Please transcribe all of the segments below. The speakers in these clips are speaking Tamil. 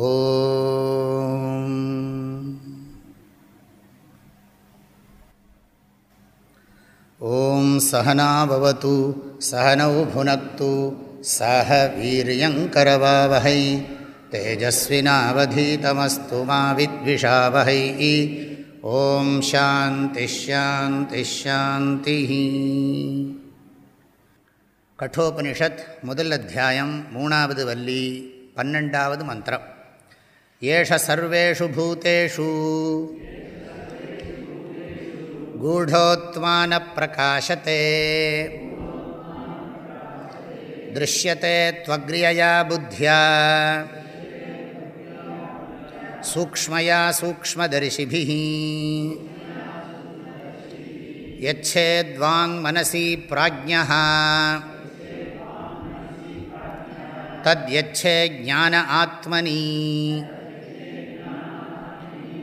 ॐ ॐ सहनाववतु सहनौ भुनक्तु सह वीर्यङ्करवावहै तेजस्विनावधीतमस्तु मा विद्विषावहै ॐ शान्तिश्शान्तिश्शान्तिः கட்டோபனிஷத் முதல் அத்தியாயம் மூணாவது வள்ளி பன்னெண்டாவது மந்திரம் एष सर्वेषु भूतेषु। गूढोत्मानप्रकाशते दृश्यते त्वग्र्यया बुद्ध्या। सूक्ष्मया सूक्ष्मदर्शिभिः। यच्छेद्वाङ्मनसि प्राज्ञः। तद्यच्छे ज्ञान आत्मनि।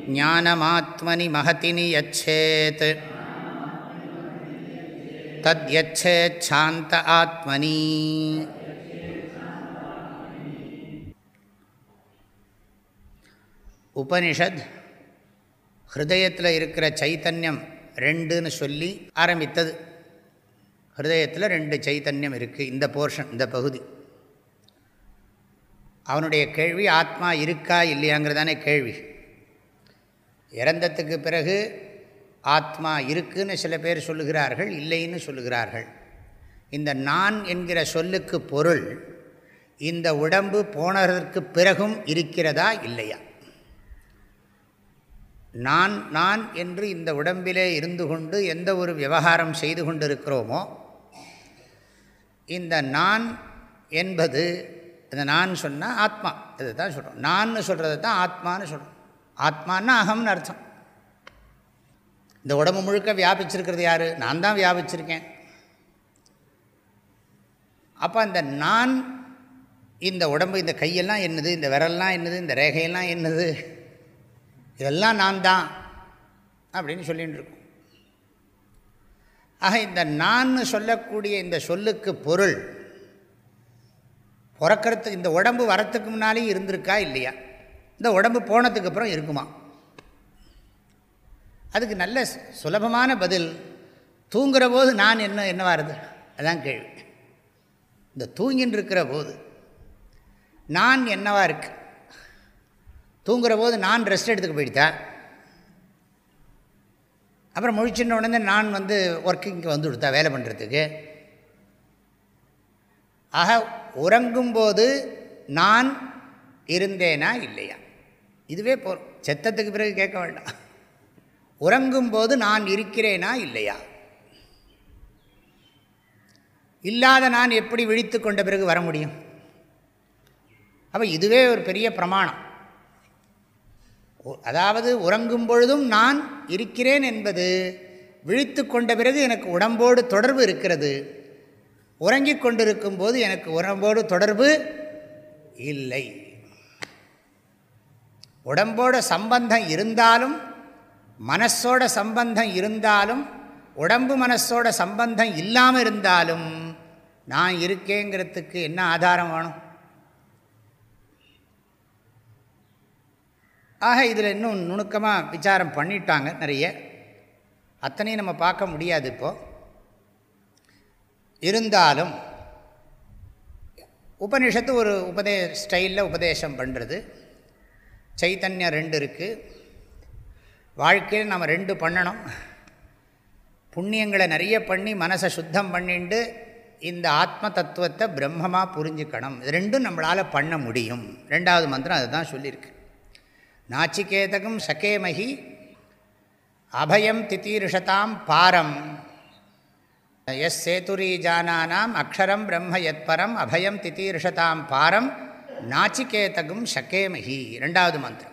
ஞானமாத்மனி மகதினி யச்சேத். தத்யச்சேச்சாந்த ஆத்மனி. உபனிஷத் ஹிருதயத்தில் இருக்கிற சைத்தன்யம் ரெண்டுன்னு சொல்லி ஆரம்பித்தது. ஹிருதயத்தில் ரெண்டு சைத்தன்யம் இருக்குது இந்த போர்ஷன் இந்த பகுதி. அவனுடைய கேள்வி ஆத்மா இருக்கா இல்லையாங்கிறதானே கேள்வி. இறந்ததுக்கு பிறகு ஆத்மா இருக்குன்னு சில பேர் சொல்லுகிறார்கள் இல்லைன்னு சொல்லுகிறார்கள். இந்த நான் என்கிற சொல்லுக்கு பொருள் இந்த உடம்பு போனதற்கு பிறகும் இருக்கிறதா இல்லையா? நான் நான் என்று இந்த உடம்பிலே இருந்து கொண்டு எந்த ஒரு விவகாரம் செய்து கொண்டிருக்கிறோமோ இந்த நான் என்பது இந்த நான் சொன்னால் ஆத்மா இதை தான் சொல்கிறோம் நான் சொல்கிறது தான் ஆத்மான்னு சொல்கிறோம் ஆத்மானா அகம்னு அர்த்தம். இந்த உடம்பு முழுக்க வியாபிச்சிருக்கிறது யார்? நான் தான் வியாபிச்சிருக்கேன். அப்போ அந்த நான் இந்த உடம்பு இந்த கையெல்லாம் என்னது? இந்த விரல்லாம் என்னது? இந்த ரேகையெல்லாம் என்னது? இதெல்லாம் நான் தான் அப்படின்னு சொல்லிகிட்டு இருக்கோம். ஆக இந்த நான் சொல்லக்கூடிய இந்த சொல்லுக்கு பொருள் பிறக்கிறதுக்கு இந்த உடம்பு வரத்துக்கு முன்னாலேயும் இருந்திருக்கா இல்லையா? இந்த உடம்பு போனதுக்கு அப்புறம் இருக்குமா? அதுக்கு நல்ல சுலபமான பதில் தூங்குகிற போது நான் என்ன என்னவாக இருது அதான் கேள்வி. இந்த தூங்கின்னு இருக்கிற போது நான் என்னவா இருக்கு? தூங்குகிற போது நான் ரெஸ்ட் எடுத்துக்க போயிட்டா? அப்புறம் முழிச்சின்ன உடனே நான் வந்து ஒர்க்கிங்க்கு வந்து கொடுத்தா வேலை பண்ணுறதுக்கு ஆக உறங்கும்போது நான் இருந்தேனா இல்லையா? இதுவே போதும் செத்தத்துக்கு பிறகு கேட்க வேண்டாம். உறங்கும்போது நான் இருக்கிறேனா இல்லையா? இல்லாத நான் எப்படி விழித்து கொண்ட பிறகு வர முடியும்? அப்போ இதுவே ஒரு பெரிய பிரமாணம். அதாவது உறங்கும் பொழுதும் நான் இருக்கிறேன் என்பது விழித்து கொண்ட பிறகு எனக்கு உடம்போடு தொடர்பு இருக்கிறது. உறங்கிக் கொண்டிருக்கும் போது எனக்கு உடம்போடு தொடர்பு இல்லை. உடம்போட சம்பந்தம் இருந்தாலும் மனசோட சம்பந்தம் இருந்தாலும் உடம்பு மனசோட சம்பந்தம் இல்லாமல் இருந்தாலும் நான் இருக்கேங்கிறதுக்கு என்ன ஆதாரம் வேணும்? ஆக இதில் இன்னும் நுணுக்கமாக விசாரம் பண்ணிட்டாங்க நிறைய. அத்தனையும் நம்ம பார்க்க முடியாது இப்போது இருந்தாலும் உபனிஷத்து ஒரு உபதே ஸ்டைலில் உபதேசம் பண்ணுறது சைத்தன்யம் ரெண்டு இருக்குது வாழ்க்கையில் நம்ம ரெண்டு பண்ணணும். புண்ணியங்களை நிறைய பண்ணி மனசை சுத்தம் பண்ணிட்டு இந்த ஆத்ம தத்துவத்தை பிரம்மமாக புரிஞ்சுக்கணும். இது ரெண்டும் நம்மளால் பண்ண முடியும். ரெண்டாவது மந்திரம் அதுதான் சொல்லியிருக்கு நாச்சிகேதகம் சகேமகி அபயம் தித்தீர்ஷதாம் பாரம். எஸ் சேதுரீஜானானாம் அக்ஷரம் பிரம்ம யத்பரம் அபயம் தித்தீர்ஷதாம் பாரம். நாச்சிகேதகும் சகேமகி ரெண்டாவது மந்திரம்.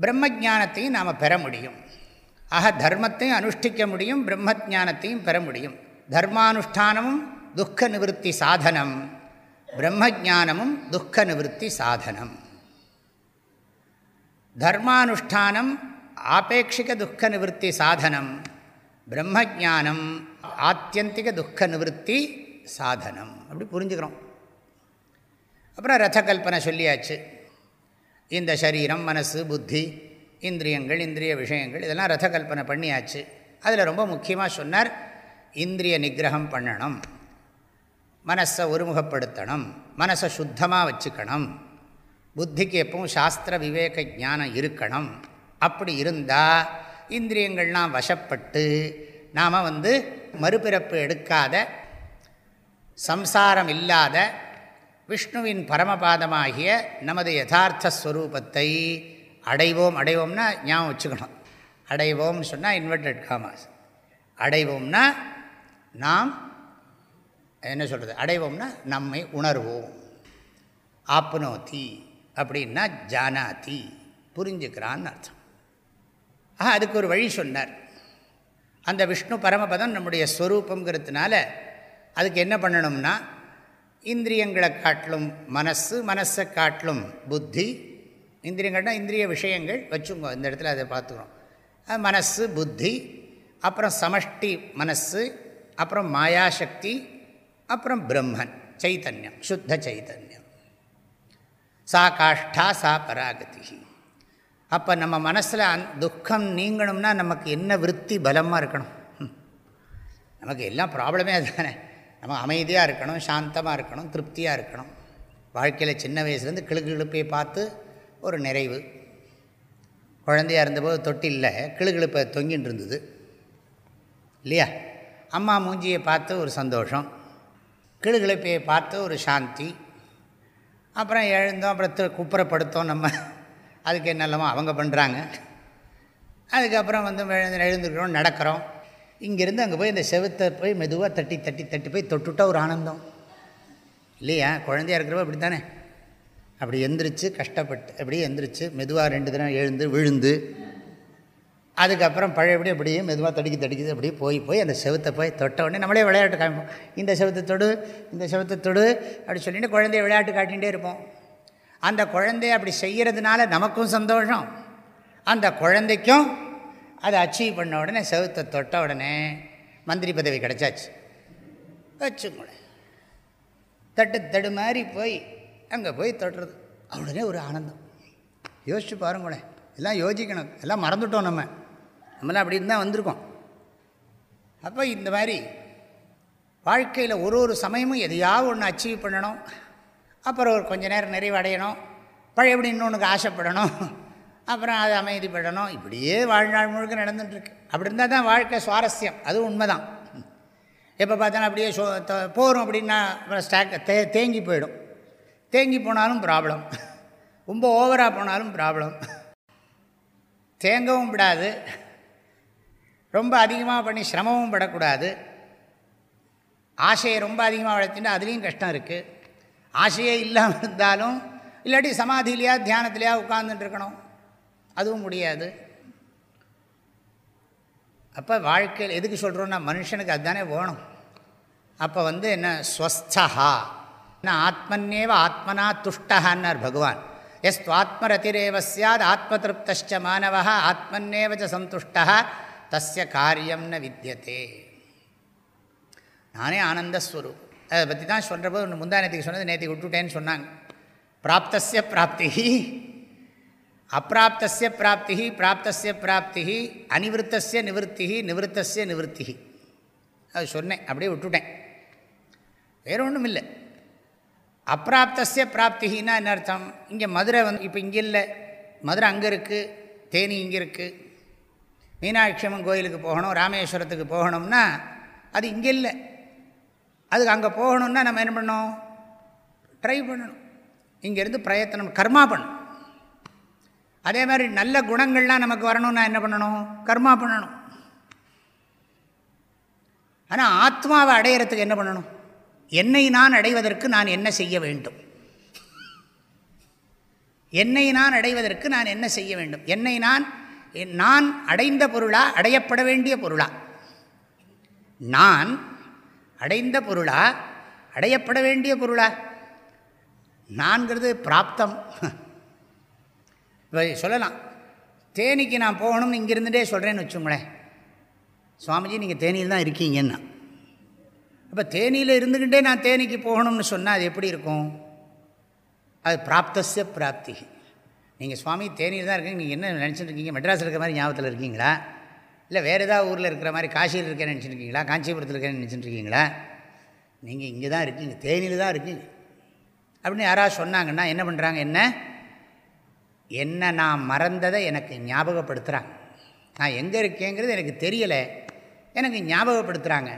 பிரம்ம ஜானத்தையும் நாம் பெற முடியும். ஆக தர்மத்தையும் அனுஷ்டிக்க முடியும் பிரம்ம ஜானத்தையும் பெற முடியும். தர்மானுஷ்டானமும் துக்க நிவர்த்தி சாதனம். பிரம்ம ஜானமும் துக்க நிவர்த்தி சாதனம். தர்மானுஷ்டானம் ஆபேட்சிக துக்க நிவர்த்தி சாதனம். பிரம்ம ஜானம் ஆத்தியந்திக துக்க நிவர்த்தி சாதனம். அப்படி புரிஞ்சுக்கிறோம். அப்புறம் ரத கல்பனை சொல்லியாச்சு. இந்த சரீரம் மனசு புத்தி இந்திரியங்கள் இந்திரிய விஷயங்கள் இதெல்லாம் ரத கல்பனை பண்ணியாச்சு. அதில் ரொம்ப முக்கியமாக சொன்னார் இந்திரிய நிகிரகம் பண்ணணும் மனசை ஒருமுகப்படுத்தணும் மனசை சுத்தமாக வச்சுக்கணும் புத்திக்கு எப்பவும் சாஸ்திர விவேக ஞானம் இருக்கணும். அப்படி இருந்தால் இந்திரியங்கள்லாம் வசப்பட்டு நாம் வந்து மறுபிறப்பு எடுக்காத சம்சாரம் இல்லாத விஷ்ணுவின் பரமபாதமாகிய நமது யதார்த்த ஸ்வரூபத்தை அடைவோம். அடைவோம்னா ஞாபகம் வச்சுக்கணும். அடைவோம்னு சொன்னால் இன்வெர்டட் காமாஸ் அடைவோம்னா நாம் என்ன சொல்கிறது அடைவோம்னா நம்மை உணர்வோம். ஆப்னோத்தி அப்படின்னா ஜானாதி. புரிஞ்சுக்கிறான்னு அர்த்தம். ஆஹா அதுக்கு ஒரு வழி சொன்னார். அந்த விஷ்ணு பரமபதம் நம்முடைய ஸ்வரூபங்கிறதுனால அதுக்கு என்ன பண்ணணும்னா இந்திரியங்களை காட்டிலும் மனசு மனசை காட்டிலும் புத்தி இந்திரியங்கள்னால் இந்திரிய விஷயங்கள் வச்சுங்க இந்த இடத்துல அதை பார்த்துக்கிறோம் மனசு புத்தி அப்புறம் சமஷ்டி மனசு அப்புறம் மாயாசக்தி அப்புறம் பிரம்மன் சைத்தன்யம் சுத்த சைத்தன்யம். சா காஷ்டா சா பராகதி. அப்போ நம்ம மனசில் அந் துக்கம் நீங்கணும்னா நமக்கு என்ன விற்பி பலமாக இருக்கணும்? நமக்கு எல்லாம் ப்ராப்ளமே அதுதானே. நம்ம அமைதியாக இருக்கணும் சாந்தமாக இருக்கணும் திருப்தியாக இருக்கணும். வாழ்க்கையில் சின்ன வயசுலேருந்து கிழக்கு கிழப்பையை பார்த்து ஒரு நிறைவு. குழந்தையாக இருந்தபோது தொட்டிலில் கிளுகிழுப்பை தொங்கின்னு இருந்தது. இல்லையா? அம்மா மூஞ்சியை பார்த்து ஒரு சந்தோஷம். கிளுகிழப்பையை பார்த்து ஒரு சாந்தி. அப்புறம் எழுந்தோம் அப்புறம் குப்புறப்படுத்தோம் நம்ம. அதுக்கு என்னெல்லாமோ அவங்க பண்ணுறாங்க அதுக்கப்புறம் வந்து எழுந்துக்கிறோம் நடக்கிறோம். இங்கேருந்து அங்கே போய் இந்த செவத்தை போய் மெதுவாக தட்டி தட்டி தட்டி போய் தொட்டுவிட்டா ஒரு ஆனந்தம். இல்லையா? குழந்தையாக இருக்கிறப்ப அப்படி தானே அப்படி எந்திரிச்சு கஷ்டப்பட்டு அப்படியே எந்திரிச்சு மெதுவாக ரெண்டு தினம் எழுந்து விழுந்து அதுக்கப்புறம் பழையபடி அப்படியே மெதுவாக தடுக்கி தடுக்கிது அப்படியே போய் போய் அந்த செவத்தை போய் தொட்ட உடனே நம்மளே விளையாட்டு காமிப்போம். இந்த செவத்தை தொடு இந்த செவத்தை தொடு அப்படி சொல்லிட்டு குழந்தைய விளையாட்டு காட்டிகிட்டே இருப்போம். அந்த குழந்தைய அப்படி செய்கிறதுனால நமக்கும் சந்தோஷம். அந்த குழந்தைக்கும் அதை அச்சீவ் பண்ண உடனே செவத்தை தொட்ட உடனே மந்திரி பதவி கிடச்சாச்சு. வச்சுங்களேன் தட்டு தடு மாதிரி போய் அங்கே போய் தொட்டுறது. உடனே ஒரு ஆனந்தம். யோசிச்சு பாருங்களேன். எல்லாம் யோசிக்கணும். எல்லாம் மறந்துட்டோம் நம்ம. நம்மளாம் அப்படி இருந்தால் வந்திருக்கோம். அப்போ இந்த மாதிரி வாழ்க்கையில் ஒரு ஒரு சமயமும் எதையாவது ஒன்று அச்சீவ் பண்ணணும். அப்புறம் ஒரு கொஞ்சம் நேரம் நிறைவடையணும். பழையபடி இன்னொன்றுக்கு ஆசைப்படணும். அப்புறம் அதை அமைதிப்படணும். இப்படியே வாழ்நாள் முழுக்க நடந்துட்டுருக்கு. அப்படி இருந்தால் தான் வாழ்க்கை சுவாரஸ்யம். அதுவும் உண்மை தான் எப்போ பார்த்தாலும் அப்படியே ஷோ போகிறோம் அப்படின்னா அப்புறம் ஸ்டாக் தே தேங்கி போயிடும். தேங்கி போனாலும் ப்ராப்ளம் ரொம்ப ஓவராக போனாலும் ப்ராப்ளம் தேங்கவும் விடாது. ரொம்ப அதிகமாக பண்ணி சிரமமும் படக்கூடாது. ஆசையை ரொம்ப அதிகமாக வளர்த்துட்டு அதுலேயும் கஷ்டம் இருக்குது ஆசையே இல்லாமல் இருந்தாலும் இல்லாட்டி சமாதியிலையா தியானத்திலையா உட்கார்ந்துட்டு இருக்கணும். அதுவும் முடியாது. அப்போ வாழ்க்கையில் எதுக்கு சொல்கிறோன்னா மனுஷனுக்கு அதுதானே வேணும். அப்போ வந்து என்ன? ஸ்வஸ்தா என்ன? ஆத்மன்னேவ ஆத்மனா துஷ்டஹான்னார் பகவான். எஸ் ஆத்மரதிரேவ சாத் ஆத்மதிருப்தச்ச மாணவ ஆத்மன்னேவச்ச சந்துஷ்டா தஸ்ய காரியம் ந வித்தியதே நானே ஆனந்தஸ்வரூப். அதை பற்றி தான் சொல்கிறபோது ஒன்று முந்தா நேற்றுக்கு சொன்னது நேற்றுக்கு விட்டுட்டேன்னு சொன்னாங்க. பிராப்தஸ்ய பிராப்தி அப்பிராப்தஸ்ய பிராப்தி பிராப்தஸ்ய பிராப்தி அனிவருத்தஸ்ய நிவத்தி நிவர்த்தஸ்ய நிவத்தி அது சொன்னேன் அப்படியே விட்டுட்டேன். வேறு ஒன்றும் இல்லை. அப்பிராப்தசிய பிராப்திகின்னா என்ன அர்த்தம்? இங்கே மதுரை வந்து இப்போ இங்கே இல்லை. மதுரை அங்கே இருக்குது தேனி இங்கே இருக்குது மீனாட்சி அம்மன் கோயிலுக்கு போகணும் ராமேஸ்வரத்துக்கு போகணும்னா அது இங்கே இல்லை. அதுக்கு அங்கே போகணுன்னா நம்ம என்ன பண்ணோம் ட்ரை பண்ணணும். இங்கேருந்து பிரயத்தனம் கர்மா பண்ணணும். அதே மாதிரி நல்ல குணங்கள்லாம் நமக்கு வரணும்னா என்ன பண்ணணும்? கர்மா பண்ணணும். ஆனால் ஆத்மாவை அடையிறதுக்கு என்ன பண்ணணும்? என்னை நான் அடைவதற்கு நான் என்ன செய்ய வேண்டும்? என்னை நான் அடைவதற்கு நான் என்ன செய்ய வேண்டும்? என்னை நான் நான் அடைந்த பொருளா அடையப்பட வேண்டிய பொருளா? நான் அடைந்த பொருளா அடையப்பட வேண்டிய பொருளா? நான்கிறது பிராப்தம். இப்போ சொல்லலாம். தேனிக்கு நான் போகணும்னு இங்கிருந்துட்டே சொல்கிறேன்னு வச்சுங்களேன் சுவாமிஜி நீங்கள் தேனியில் தான் இருக்கீங்கன்னா. அப்போ தேனியில் இருந்துக்கிட்டே நான் தேனிக்கு போகணும்னு சொன்னால் அது எப்படி இருக்கும்? அது பிராப்தசிய பிராப்தி. நீங்கள் சுவாமி தேனியில் தான் இருக்கீங்க நீங்கள் என்ன நினச்சிட்டு இருக்கீங்க? மெட்ராஸில் இருக்கிற மாதிரி ஞாபகத்தில் இருக்கீங்களா? இல்லை வேறு ஏதாவது ஊரில் இருக்கிற மாதிரி காசியில் இருக்கேன்னு நினச்சிருக்கீங்களா காஞ்சிபுரத்தில் இருக்கேன்னு நினச்சிட்டுருக்கீங்களா நீங்கள் இங்கே தான் இருக்கீங்க தேனியில் தான் இருக்கீங்க. அப்படின்னு யாராவது சொன்னாங்கன்னா என்ன பண்ணுறாங்க என்ன? என்ன நான் மறந்ததை எனக்கு ஞாபகப்படுத்துகிறாங்க நான் எங்கே இருக்கேங்கிறது எனக்கு தெரியலை. எனக்கு ஞாபகப்படுத்துகிறாங்க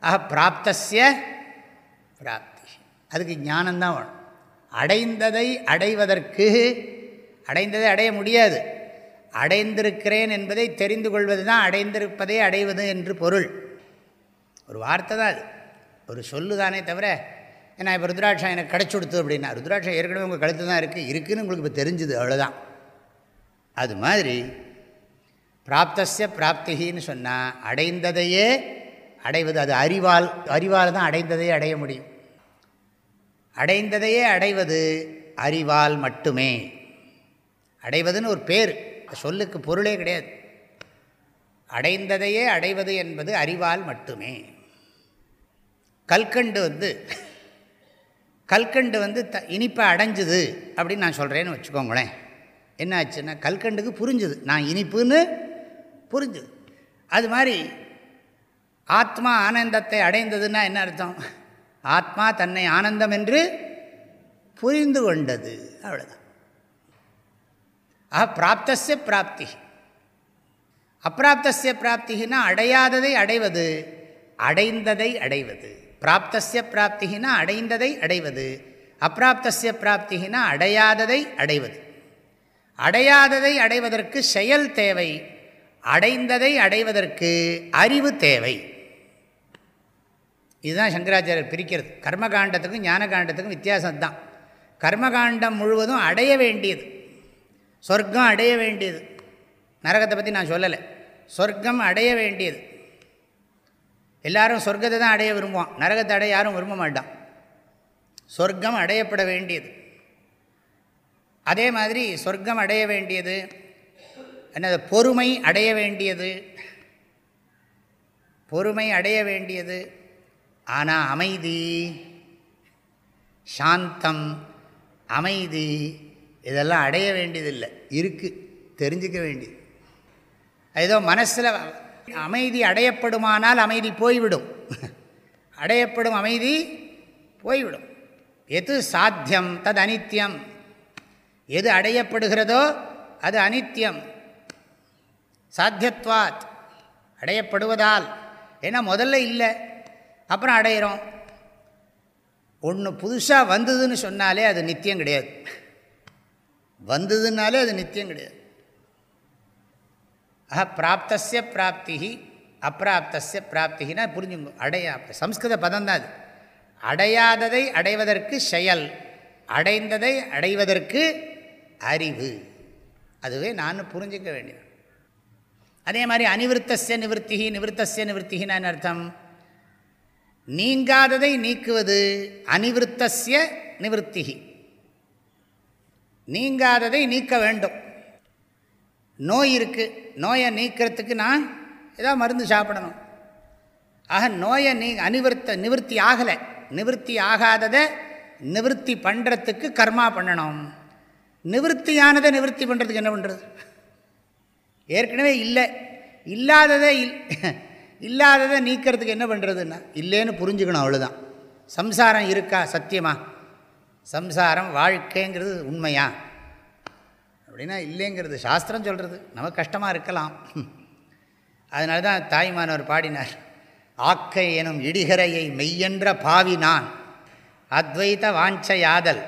ஆக பிராப்தசிய பிராப்தி. அதுக்கு ஞானந்தான் வேணும். அடைந்ததை அடைவதற்கு அடைந்ததை அடைய முடியாது. அடைந்திருக்கிறேன் என்பதை தெரிந்து கொள்வது தான் அடைந்திருப்பதை அடைவது என்று பொருள். ஒரு வார்த்தை தான் அது. ஒரு சொல்லு தானே தவிர ஏன்னா இப்போ ருத்ராட்சம் எனக்கு கிடச்சி கொடுத்து அப்படின்னா ருத்ராட்சம் ஏற்கனவே உங்கள் கழுத்து தான் இருக்குது இருக்குதுன்னு உங்களுக்கு இப்போ தெரிஞ்சுது அவ்வளோதான் அது மாதிரி பிராப்தசிய பிராப்திகின்னு சொன்னால் அடைந்ததையே அடைவது அது அறிவால் அறிவால் தான் அடைந்ததையே அடைய முடியும். அடைந்ததையே அடைவது அறிவால் மட்டுமே. அடைவதுன்னு ஒரு பேர். சொல்லுக்கு பொருளே கிடையாது. அடைந்ததையே அடைவது என்பது அறிவால் மட்டுமே. கல்கண்டு வந்து கல்கண்டு வந்து த இனிப்பை அடைஞ்சுது அப்படின்னு நான் சொல்கிறேன்னு வச்சுக்கோங்களேன். என்ன ஆச்சுன்னா கல்கண்டுக்கு புரிஞ்சுது. நான் இனிப்புன்னு புரிஞ்சுது. அது மாதிரி ஆத்மா ஆனந்தத்தை அடைந்ததுன்னா என்ன அர்த்தம்? ஆத்மா தன்னை ஆனந்தம் என்று புரிந்து கொண்டது. அவ்வளோதான் ஆஹா பிராப்தசிய பிராப்தி. அப்பிராப்தசிய பிராப்தினா அடையாததை அடைவது அடைந்ததை அடைவது. பிராப்தசிய பிராப்திகினா அடைந்ததை அடைவது அப்பிராப்தசிய பிராப்திகினா அடையாததை அடைவது. அடையாததை அடைவதற்கு செயல் தேவை அடைந்ததை அடைவதற்கு அறிவு தேவை. இதுதான் சங்கராச்சாரியர் பிரிக்கிறது. கர்மகாண்டத்துக்கும் ஞான காண்டத்துக்கும் வித்தியாசம் தான் கர்மகாண்டம் முழுவதும் அடைய வேண்டியது. சொர்க்கம் அடைய வேண்டியது. நரகத்தை பற்றி நான் சொல்லலை. சொர்க்கம் அடைய வேண்டியது. எல்லாரும் சொர்க்கத்தை தான் அடைய விரும்புவான். நரகத்தை அடைய யாரும் விரும்ப மாட்டான். சொர்க்கம் அடையப்பட வேண்டியது. அதே மாதிரி சொர்க்கம் அடைய வேண்டியது என்னது பொறுமை அடைய வேண்டியது. பொறுமை அடைய வேண்டியது. ஆனால் அமைதி சாந்தம் அமைதி இதெல்லாம் அடைய வேண்டியதில்லை. இருக்குது தெரிஞ்சிக்க வேண்டியது. ஏதோ மனசில் அமைதி அடையப்படுமானால் அமைதி போய்விடும். அடையப்படும் அமைதி போய்விடும். எது சாத்தியம்? தது அனித்தியம். எது அடையப்படுகிறதோ அது அனித்தியம். சாத்தியத்வாத். அடையப்படுவதால். ஏன்னா முதல்ல இல்லை. அப்புறம் அடையிறோம். ஒன்று புதுசாக வந்ததுன்னு சொன்னாலே அது நித்தியம் கிடையாது. வந்ததுனாலே அது நித்தியம் கிடையாது. ஆஹா பிராப்தசிய பிராப்தி அப்பிராப்தசிய பிராப்தினா புரிஞ்சுங்க அடையா சம்ஸ்கிருத பதம் தான் அது. அடையாததை அடைவதற்கு செயல் அடைந்ததை அடைவதற்கு அறிவு. அதுவே நான் புரிஞ்சிக்க வேண்டியது. அதே மாதிரி அனிவிருத்தசிய நிவர்த்தி நிவர்த்தசிய நிவர்த்தின்னு அர்த்தம்? நீங்காததை நீக்குவது அனிவிருத்தசிய நிவர்த்தி நீங்காததை நீக்க வேண்டும். நோய் இருக்குது நோயை நீக்கிறதுக்கு நான் ஏதாவது மருந்து சாப்பிடணும். ஆக நோயை நீ அனிவர்த்த நிவர்த்தி ஆகலை. நிவர்த்தி ஆகாததை நிவர்த்தி பண்ணுறதுக்கு கர்மா பண்ணணும். நிவர்த்தியானதை நிவர்த்தி பண்ணுறதுக்கு என்ன பண்ணுறது ஏற்கனவே இல்லை. இல்லாததை இல் இல்லாததை நீக்கிறதுக்கு என்ன பண்ணுறதுன்னா இல்லைன்னு புரிஞ்சுக்கணும் அவ்வளோதான் சம்சாரம் இருக்கா? சத்தியமா? சம்சாரம் வாழ்க்கைங்கிறது உண்மையா? அப்படின்னா இல்லைங்கிறது சாஸ்திரம் சொல்கிறது நமக்கு கஷ்டமாக இருக்கலாம். அதனால தான் தாய்மானவர் பாடினார். ஆக்கை எனும் இடிகரையை மெய்யென்ற பாவி நான். அத்வைத வாஞ்சையாதல்.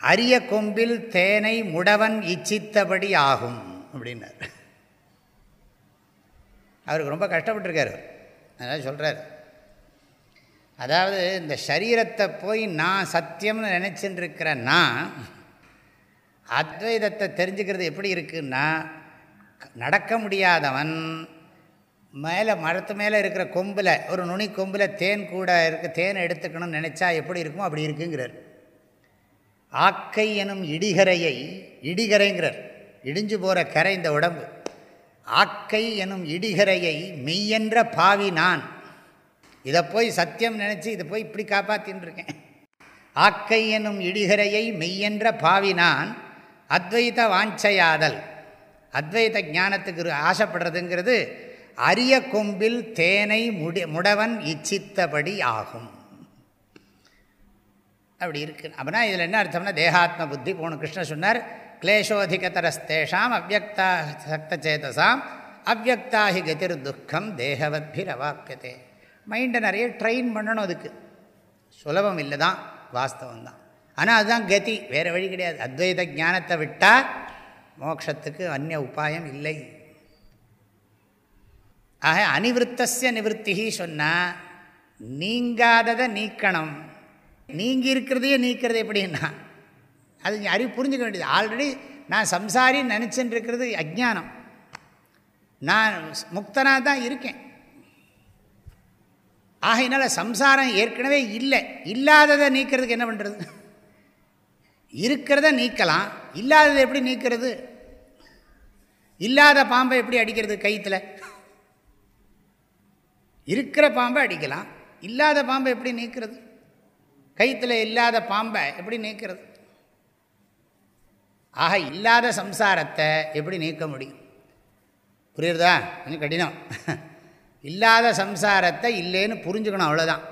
அரிய கொம்பில் தேனை முடவன் இச்சித்தபடி ஆகும் அப்படின்னார். அவருக்கு ரொம்ப கஷ்டப்பட்டுருக்கார் அதனால் சொல்கிறார் அதாவது இந்த சரீரத்தை போய் நான் சத்தியம்னு நினச்சின்னு இருக்கிற நான் அத்வைதத்தை தெரிஞ்சுக்கிறது எப்படி இருக்குன்னா நடக்க முடியாதவன் மேலே மரத்து மேலே இருக்கிற கொம்பில் ஒரு நுனி கொம்பில் தேன் கூட இருக்க தேன் எடுத்துக்கணும்னு நினச்சா எப்படி இருக்குமோ அப்படி இருக்குங்கிறார். ஆக்கை எனும் இடிகரையை இடிகரைங்கிறார். இடிஞ்சு போகிற கரை இந்த உடம்பு. ஆக்கை எனும் இடிகரையை மெய்யென்ற பாவி நான். இதை போய் சத்தியம் நினச்சி இதை போய் இப்படி காப்பாற்றின்னு இருக்கேன். ஆக்கை எனும் இடிகரையை மெய்யென்ற பாவி நான் அத்வைத வாஞ்சையாதல். அத்வைத ஞானத்துக்கு ஆசைப்படுறதுங்கிறது அரிய கொம்பில் தேனை முடி முடவன் இச்சித்தபடி ஆகும். அப்படி இருக்கு. அப்படின்னா இதில் என்ன அர்த்தம்னா தேகாத்ம புத்தி போன கிருஷ்ணன் சொன்னார் கிளேஷோதிகதரஸ்தேஷாம் அவ்வக்தா சக்தச்சேதசாம் அவ்வக்தாகி கதிர் துக்கம் தேகவத்பிர் அவாப்பியதே மைண்டை நிறைய ட்ரெயின் பண்ணணும் அதுக்கு. சுலபம் இல்லை தான் வாஸ்தவம் தான் ஆனால் அதுதான் கதி. வேறு வழி கிடையாது. அத்வைத ஞானத்தை விட்டால் மோட்சத்துக்கு அந்நிய உபாயம் இல்லை. ஆக அனிவிருத்தசிய நிவர்த்தி சொன்னால் நீங்காததை நீக்கணும். நீங்கி இருக்கிறதையே நீக்கிறது எப்படின்னா அது அறிவு புரிஞ்சுக்க வேண்டியது. ஆல்ரெடி நான் சம்சாரின்னு நினச்சின்னு இருக்கிறது அஜானம் நான் முக்தனாக தான் இருக்கேன். ஆகையினால சம்சாரம் ஏற்கனவே இல்லை. இல்லாததை நீக்கிறதுக்கு என்ன பண்ணுறது இருக்கிறத நீக்கலாம். இல்லாததை எப்படி நீக்கிறது? இல்லாத பாம்பை எப்படி அடிக்கிறது கயிற்றில் இருக்கிற பாம்பை அடிக்கலாம். இல்லாத பாம்பை எப்படி நீக்கிறது? கயிற்றில் இல்லாத பாம்பை எப்படி நீக்கிறது? ஆக இல்லாத சம்சாரத்தை எப்படி நீக்க முடியும்? புரியுறதா? கொஞ்சம் கடினம். இல்லாத சம்சாரத்தை இல்லைன்னு புரிஞ்சுக்கணும் அவ்வளோதான்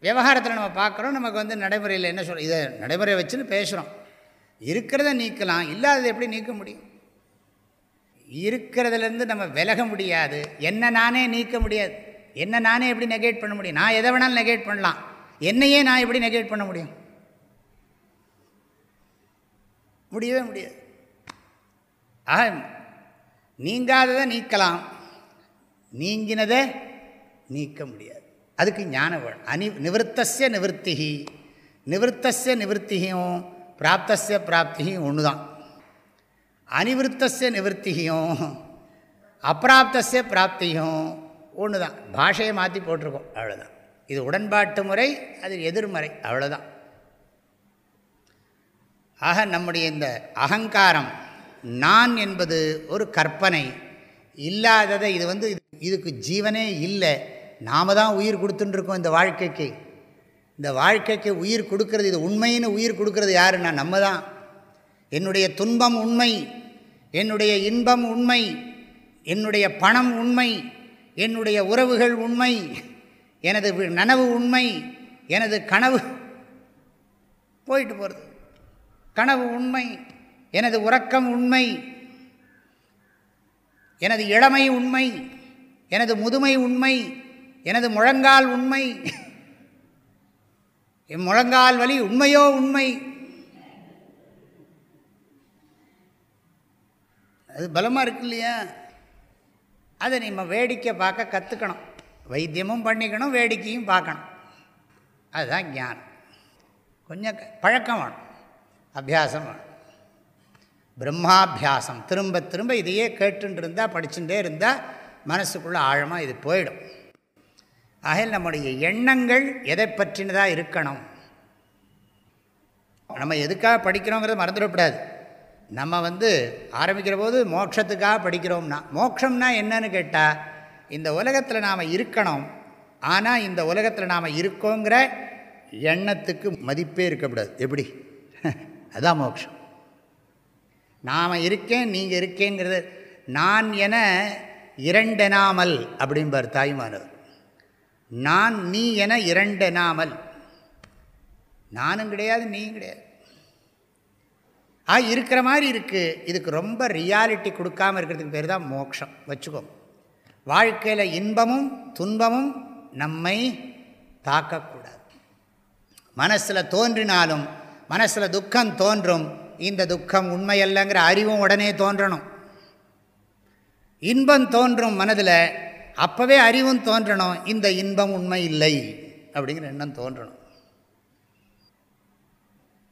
விவகாரத்தில் நம்ம பார்க்குறோம் நமக்கு வந்து நடைமுறையில் என்ன சொல்கிறோம் இதை நடைமுறை வச்சுன்னு பேசுகிறோம் இருக்கிறத நீக்கலாம் இல்லாததை எப்படி நீக்க முடியும்? இருக்கிறதுலேருந்து நம்ம விலக முடியாது. என்ன நானே நீக்க முடியாது. என்ன நானே எப்படி நெகேட் பண்ண முடியும்? நான் எதை வேணாலும் நெகேட் பண்ணலாம். என்னையே நான் எப்படி நெகேட் பண்ண முடியும்? முடியவே முடியாது. ஆக நீங்காததை நீக்கலாம். நீங்கினதை நீக்க முடியாது. அதுக்கு ஞானம் வேணும் அனி நிவர்த்தசிய நிவர்த்திகி நிவர்த்தசிய நிவர்த்தியும் பிராப்தசிய பிராப்தியும் ஒன்று தான் அனிவருத்தசிய நிவர்த்தியும் அப்பிராப்தசிய பிராப்தியும் ஒன்று தான் பாஷையை மாற்றி போட்டிருக்கோம் அவ்வளோதான் இது உடன்பாட்டு முறை அது எதிர்மறை அவ்வளோதான் ஆக நம்முடைய இந்த அகங்காரம் நான் என்பது ஒரு கற்பனை. இல்லாததை இது வந்து இதுக்கு ஜீவனே இல்லை. நாம் தான் உயிர் கொடுத்துட்டுருக்கோம் இந்த வாழ்க்கைக்கு. இந்த வாழ்க்கைக்கு உயிர் கொடுக்கறது இது உண்மைன்னு உயிர் கொடுக்கறது யாருன்னா நம்ம தான். என்னுடைய துன்பம் உண்மை என்னுடைய இன்பம் உண்மை என்னுடைய பணம் உண்மை என்னுடைய உறவுகள் உண்மை எனது நனவு உண்மை எனது கனவு. போயிட்டு போகிறது கனவு உண்மை எனது உறக்கம் உண்மை எனது இளமை உண்மை எனது முதுமை உண்மை எனது முழங்கால் உண்மை. என் முழங்கால் வலி உண்மையோ உண்மை? அது பலமாக இருக்கு இல்லையா அதை நம்ம வேடிக்கை பார்க்க கற்றுக்கணும் வைத்தியமும் பண்ணிக்கணும் வேடிக்கையும் பார்க்கணும். அதுதான் ஞானம். கொஞ்சம் பழக்கம் வேணும். அபியாசம் வேணும். பிரம்மாபியாசம். திரும்ப திரும்ப இதையே கேட்டுன்னு இருந்தால் படிச்சுட்டே இருந்தால் மனசுக்குள்ளே ஆழமாக இது போயிடும். ஆக நம்முடைய எண்ணங்கள் எதை பற்றினதாக இருக்கணும்? நம்ம எதுக்காக படிக்கிறோங்கிறத மறந்துடக்கூடாது. நம்ம வந்து ஆரம்பிக்கிற போது மோட்சத்துக்காக படிக்கிறோம்னா மோட்சம்னா என்னன்னு கேட்டால் இந்த உலகத்தில் நாம் இருக்கணும் ஆனால் இந்த உலகத்தில் நாம் இருக்கோங்கிற எண்ணத்துக்கு மதிப்பே இருக்கக்கூடாது. எப்படி? அதான் மோட்சம். நாம் இருக்கேன் நீங்கள் இருக்கேங்கிறது நான் என இரண்டெனாமல் அப்படிம்பார் தாய்மானவர். நான் நீ என இரண்டெனாமல். நானும் கிடையாது நீயும் கிடையாது. ஆ இருக்கிற மாதிரி இருக்குது இதுக்கு ரொம்ப ரியாலிட்டி கொடுக்காமல் இருக்கிறதுக்கு பேர் தான் மோட்சம். வச்சுக்கோ. வாழ்க்கையில் இன்பமும் துன்பமும் நம்மை தாக்கக்கூடாது. மனசில் தோன்றினாலும் மனசில் துக்கம் தோன்றும். இந்த துக்கம் உண்மையல்லங்கிற அறிவும் உடனே தோன்றணும். இன்பம் தோன்றும் மனதில் அப்போவே அறிவும் தோன்றணும். இந்த இன்பம் உண்மை இல்லை. அப்படிங்கிற எண்ணம் தோன்றணும்.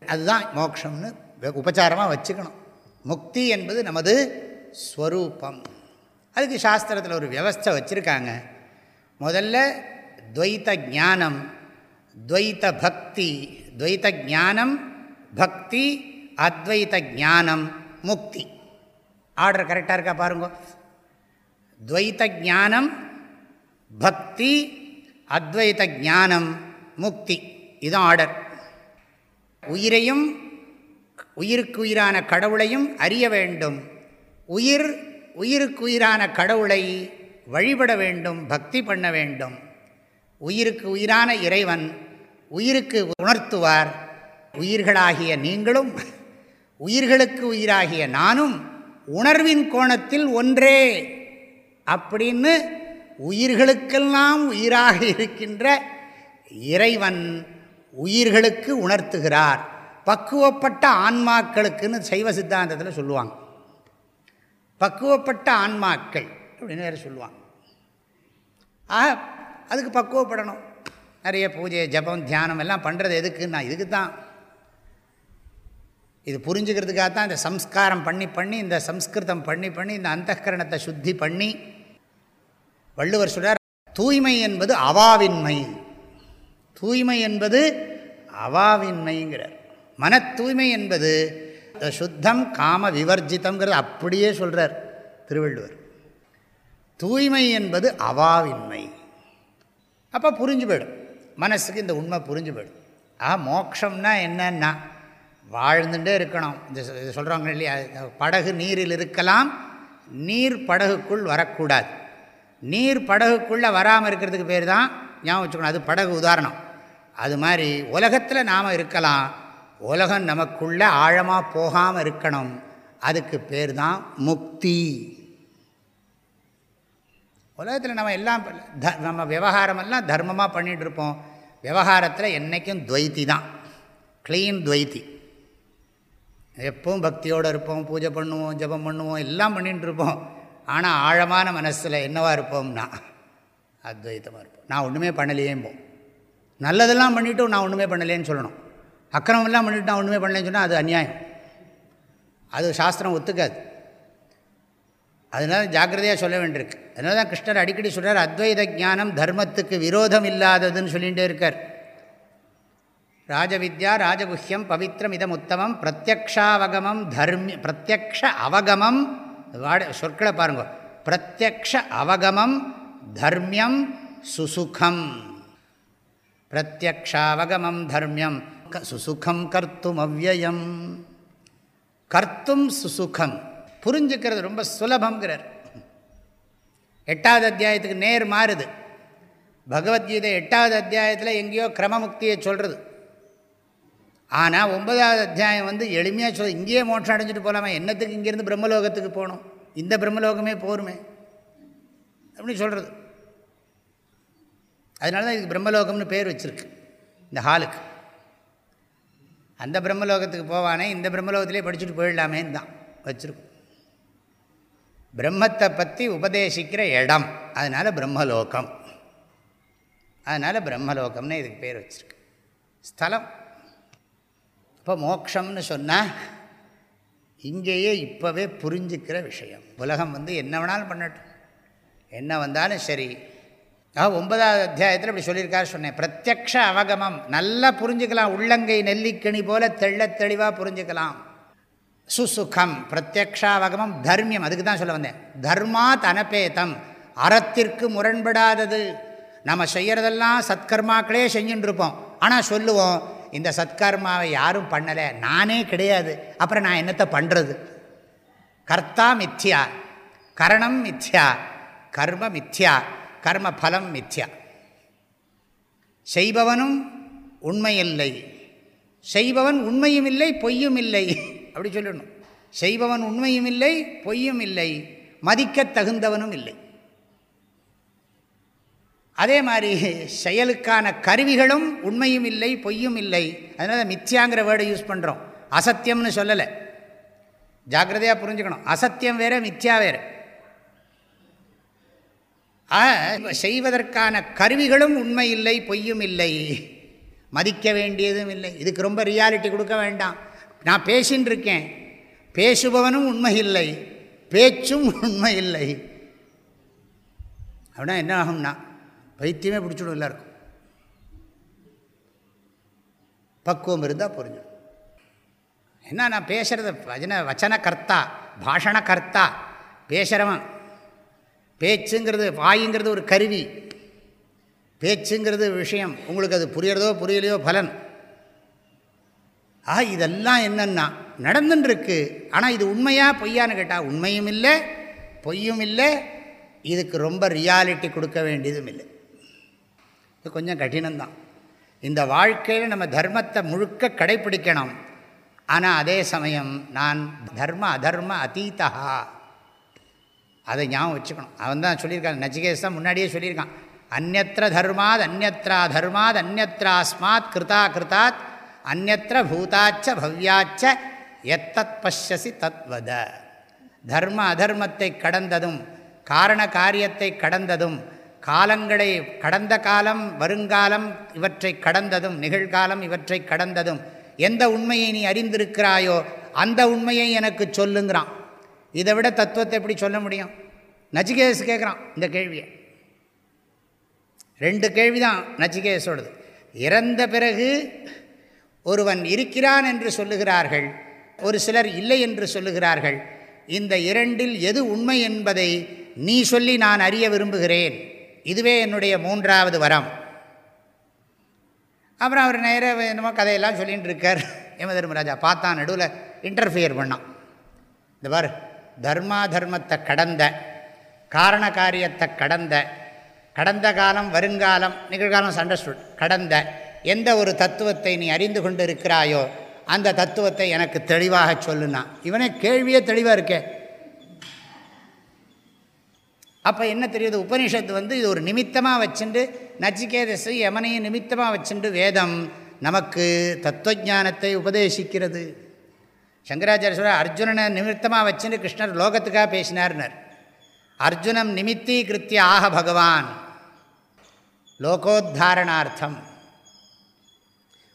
அதுதான் மோக்ஷம்னு உபச்சாரமாக வச்சுக்கணும். முக்தி என்பது நமது ஸ்வரூபம். அதுக்கு சாஸ்திரத்தில் ஒரு வியவஸ்தை வச்சுருக்காங்க. முதல்ல துவைத்த ஞானம் துவைத்த பக்தி துவைத்த ஞானம் பக்தி அத்வைத ஞானம் முக்தி. ஆர்டர் கரெக்டாக இருக்கா பாருங்க. துவைத்த ஞானம் பக்தி அத்வைத ஞானம் முக்தி. இதுதான் ஆர்டர். உயிரையும் உயிருக்கு உயிரான கடவுளையும் அறிய வேண்டும். உயிர் உயிருக்கு உயிரான கடவுளை வழிபட வேண்டும் பக்தி பண்ண வேண்டும். உயிருக்கு உயிரான இறைவன் உயிருக்கு உணர்த்துவார். உயிர்களாகிய நீங்களும் உயிர்களுக்கு உயிராகிய நானும் உணர்வின் கோணத்தில் ஒன்றே. அப்படின்னு உயிர்களுக்கெல்லாம் உயிராக இருக்கின்ற இறைவன் உயிர்களுக்கு உணர்த்துகிறார். பக்குவப்பட்ட ஆன்மாக்களுக்குன்னு சைவ சித்தாந்தத்தில் சொல்லுவாங்க. பக்குவப்பட்ட ஆன்மாக்கள் அப்படின்னு வேறு சொல்லுவாங்க. ஆக அதுக்கு பக்குவப்படணும். நிறைய பூஜை ஜபம் தியானம் எல்லாம் பண்ணுறது எதுக்குன்னா இதுக்கு தான் இது புரிஞ்சுக்கிறதுக்காக தான் இந்த சம்ஸ்காரம் பண்ணி பண்ணி இந்த சம்ஸ்கிருதம் பண்ணி பண்ணி இந்த அந்தகரணத்தை சுத்தி பண்ணி வள்ளுவர் சொல்கிறார் தூய்மை என்பது அவாவின்மை. தூய்மை என்பது அவாவின்மைங்கிறார். மன தூய்மை என்பது சுத்தம் காம விவர்ஜிதம்ங்கிறது அப்படியே சொல்கிறார் திருவள்ளுவர். தூய்மை என்பது அவாவின்மை. அப்போ புரிஞ்சு போயிடும். மனசுக்கு இந்த உண்மை புரிஞ்சு போயிடும். ஆ மோக்ஷம்னா என்னன்னா வாழ்ந்துட்டே இருக்கணும். இந்த சொல்கிறாங்க இல்லையா படகு நீரில் இருக்கலாம் நீர் படகுக்குள் வரக்கூடாது. நீர் படகுக்குள்ளே வராமல் இருக்கிறதுக்கு பேர் தான் ஞாபகம் வச்சுக்கணும். அது படகு உதாரணம். அது மாதிரி உலகத்தில் நாம் இருக்கலாம். உலகம் நமக்குள்ளே ஆழமாக போகாமல் இருக்கணும். அதுக்கு பேர் தான் முக்தி. உலகத்தில் நம்ம எல்லாம் த நம்ம விவகாரமெல்லாம் தர்மமாக பண்ணிகிட்ருப்போம் விவகாரத்தில் என்றைக்கும் துவைத்தி தான். க்ளீன் துவைத்தி. எப்பவும் பக்தியோடு இருப்போம். பூஜை பண்ணுவோம் ஜபம் பண்ணுவோம் எல்லாம் பண்ணிகிட்டு இருப்போம். ஆனால் ஆழமான மனசில் என்னவாக இருப்போம்னா அத்வைத்தமாக இருப்போம். நான் ஒன்றுமே பண்ணலையேம்போம் நல்லதெல்லாம் பண்ணிவிட்டு நான் ஒன்றுமே பண்ணலேன்னு சொல்லணும். அக்கிரமெல்லாம் பண்ணிவிட்டு நான் ஒன்றுமே பண்ணலேன்னு சொன்னால் அது அநியாயம். அது சாஸ்திரம் ஒத்துக்காது. அதனால ஜாக்கிரதையாக சொல்ல வேண்டியிருக்கு. அதனால தான் கிருஷ்ணர் அடிக்கடி சொல்கிறார் அத்வைத ஜானம் தர்மத்துக்கு விரோதம் இல்லாததுன்னு சொல்லிகிட்டே இருக்கார். ராஜவித்யா ராஜகுஹ்யம் பவித்ரம் இதம் உத்தமம் பிரத்யக்ஷாவகமம் தர்மி பிரத்யக்ஷ அவகமம் வாட சொற்களை பாருங்க. பிரத்யக்ஷ அவகமம் தர்மியம் சுசுகம். பிரத்யக்ஷாவகமம் தர்மியம் சுசுகம் கர்த்தும் அவ்வயம். கர்த்தும் சுசுகம். புரிஞ்சுக்கிறது ரொம்ப சுலபங்கிறார் எட்டாவது அத்தியாயத்துக்கு நேர் மாறுது. பகவத்கீதை எட்டாவது அத்தியாயத்தில் எங்கேயோ கிரமமுக்தியை சொல்கிறது ஆனால் ஒன்பதாவது அத்தியாயம் வந்து எளிமையாக சொல் இங்கேயே மோட்சம் அடைஞ்சிட்டு போகலாமா என்னத்துக்கு இங்கேருந்து பிரம்மலோகத்துக்கு போகணும்? இந்த பிரம்மலோகமே போருமே. அப்படின்னு சொல்கிறது அதனால தான் இதுக்கு பிரம்மலோகம்னு பேர் வச்சுருக்கு இந்த ஹாலுக்கு. அந்த பிரம்மலோகத்துக்கு போவானே இந்த பிரம்மலோகத்திலே படிச்சுட்டு போயிடலாமேன்னு தான் வச்சுருக்கும். பிரம்மத்தை பற்றி உபதேசிக்கிற இடம் அதனால் பிரம்மலோகம். அதனால் பிரம்மலோகம்னு இதுக்கு பேர் வச்சுருக்கு. ஸ்தலம். இப்போ மோக்ஷம்னு சொன்னால் இங்கேயே இப்போவே புரிஞ்சுக்கிற விஷயம். உலகம் வந்து என்ன வேணாலும் பண்ணட்டும். என்ன வந்தாலும் சரி. ஆ ஒன்பதாவது அத்தியாயத்தில் இப்படி சொல்லியிருக்காரு சொன்னேன். பிரத்யக்ஷ அவகமம். நல்லா புரிஞ்சுக்கலாம். உள்ளங்கை நெல்லிக்கணி போல தெள்ள தெளிவாக புரிஞ்சுக்கலாம். சுசுகம். பிரத்யக்ஷாவகமம் தர்மியம். அதுக்கு தான் சொல்ல வந்தேன். தர்மாத் அனபேதம் அறத்திற்கு முரண்படாதது. நம்ம செய்கிறதெல்லாம் சத்கர்மாக்களே செஞ்சுட்டு இருப்போம். ஆனால் சொல்லுவோம் இந்த சத்கர்மாவை யாரும் பண்ணலை. நானே கிடையாது. அப்புறம் நான் என்னத்தை பண்ணுறது கர்த்தா மித்யா. கரணம் மித்யா. கர்ம மித்யா. கர்ம பலம் மித்யா. செய்பவனும் உண்மையில்லை. செய்பவன் உண்மையும் இல்லை பொய்யும் இல்லை. அப்படி சொல்லணும். செய்பவன் உண்மையும் இல்லை பொய்யும் இல்லை. மதிக்க தகுந்தவனும் இல்லை. அதே மாதிரி செயலுக்கான கருவிகளும் உண்மையும் இல்லை பொய்யும் இல்லை. அதனால் மித்யாங்கிற வேர்டை யூஸ் பண்ணுறோம் அசத்தியம்னு சொல்லலை. ஜாக்கிரதையாக புரிஞ்சுக்கணும். அசத்தியம் வேறு மித்யா வேறு. செய்வதற்கான கருவிகளும் உண்மை இல்லை பொய்யும் இல்லை. மதிக்க வேண்டியதும் இல்லை. இதுக்கு ரொம்ப ரியாலிட்டி கொடுக்க வேண்டாம். நான் பேசின்னு இருக்கேன். பேசுபவனும் உண்மை இல்லை. பேச்சும் உண்மை இல்லை. அப்படின்னா என்ன ஆகும்னா பைத்தியமே பிடிச்சிடும் எல்லாருக்கும். பக்குவம் இருந்தால் புரிஞ்சிடும் என்ன நான் பேசுகிறத வச்சன வச்சன கர்த்தா பாஷண கர்த்தா பேசுகிறவன் பேச்சுங்கிறது வாயுங்கிறது ஒரு கருவி. பேச்சுங்கிறது விஷயம். உங்களுக்கு அது புரியறதோ புரியலையோ பலன். ஆ இதெல்லாம் என்னென்னா நடந்துட்டுருக்கு ஆனால் இது உண்மையா பொய்யான்னு கேட்டால் உண்மையும் இல்லை பொய்யும் இல்லை. இதுக்கு ரொம்ப ரியாலிட்டி கொடுக்க வேண்டியதும் இல்லை. இது கொஞ்சம் கடினம்தான். இந்த வாழ்க்கையில் நம்ம தர்மத்தை முழுக்க கடைப்பிடிக்கணும். ஆனால் அதே சமயம் நான் தர்ம அதர்ம அதீதா அதை ஞாபகம் வச்சுக்கணும். அவன் தான் சொல்லியிருக்கான். நச்சிகேஸ் தான் முன்னாடியே சொல்லியிருக்கான். அந்நத்திர தர்மாத் அந்நத்ரா தர்மாத் அந்நத்ராஸ்மாத் கிருதா கிருதாத் அந்நத்திர பூதாச்ச பவ்யாச்ச எத்தத் பஷ்யசி தத்வத. தர்ம அதர்மத்தை கடந்ததும் காரண காரியத்தை கடந்ததும் காலங்களை கடந்த காலம் வருங்காலம் இவற்றை கடந்ததும் நிகழ்காலம் இவற்றை கடந்ததும் எந்த உண்மையை நீ அறிந்திருக்கிறாயோ அந்த உண்மையை எனக்கு சொல்லுங்கிறான். இதை விட தத்துவத்தை எப்படி சொல்ல முடியும்? நச்சிகேஸ் கேட்குறான் இந்த கேள்வியை. ரெண்டு கேள்வி தான் நச்சிகேசோடது இறந்த பிறகு ஒருவன் இருக்கிறான் என்று சொல்லுகிறார்கள் ஒரு சிலர் இல்லை என்று சொல்லுகிறார்கள் இந்த இரண்டில் எது உண்மை என்பதை நீ சொல்லி நான் அறிய விரும்புகிறேன். இதுவே என்னுடைய மூன்றாவது வரம். அப்புறம் அவர் நேராக என்னமோ கதையெல்லாம் சொல்லிகிட்டு இருக்கார். யம தர்மராஜா பார்த்தான் நடுவில் இன்டர்ஃபியர் பண்ணான். இந்த பார் தர்மா தர்மத்தை கடந்த காரண காரியத்தை கடந்த கடந்த காலம் வருங்காலம் நிகழ்காலம் அண்டர்ஸ்டுட் கடந்த எந்த ஒரு தத்துவத்தை நீ அறிந்து கொண்டு இருக்கிறாயோ அந்த தத்துவத்தை எனக்கு தெளிவாக சொல்லுனா. இவனே கேள்வியே தெளிவாக இருக்கே. அப்போ என்ன தெரியுது? உபனிஷத்து வந்து இது ஒரு நிமித்தமாக வச்சுண்டு நச்சிகேதஸை யமனையும் நிமித்தமாக வச்சுண்டு வேதம் நமக்கு தத்துவஜானத்தை உபதேசிக்கிறது. சங்கராச்சாரிய சொல்ற அர்ஜுனனை நிமித்தமாக வச்சுன்னு கிருஷ்ணர் லோகத்துக்காக பேசினார்னர். அர்ஜுனம் நிமித்தீகிருத்திய ஆக பகவான். லோகோத்தாரணார்த்தம்.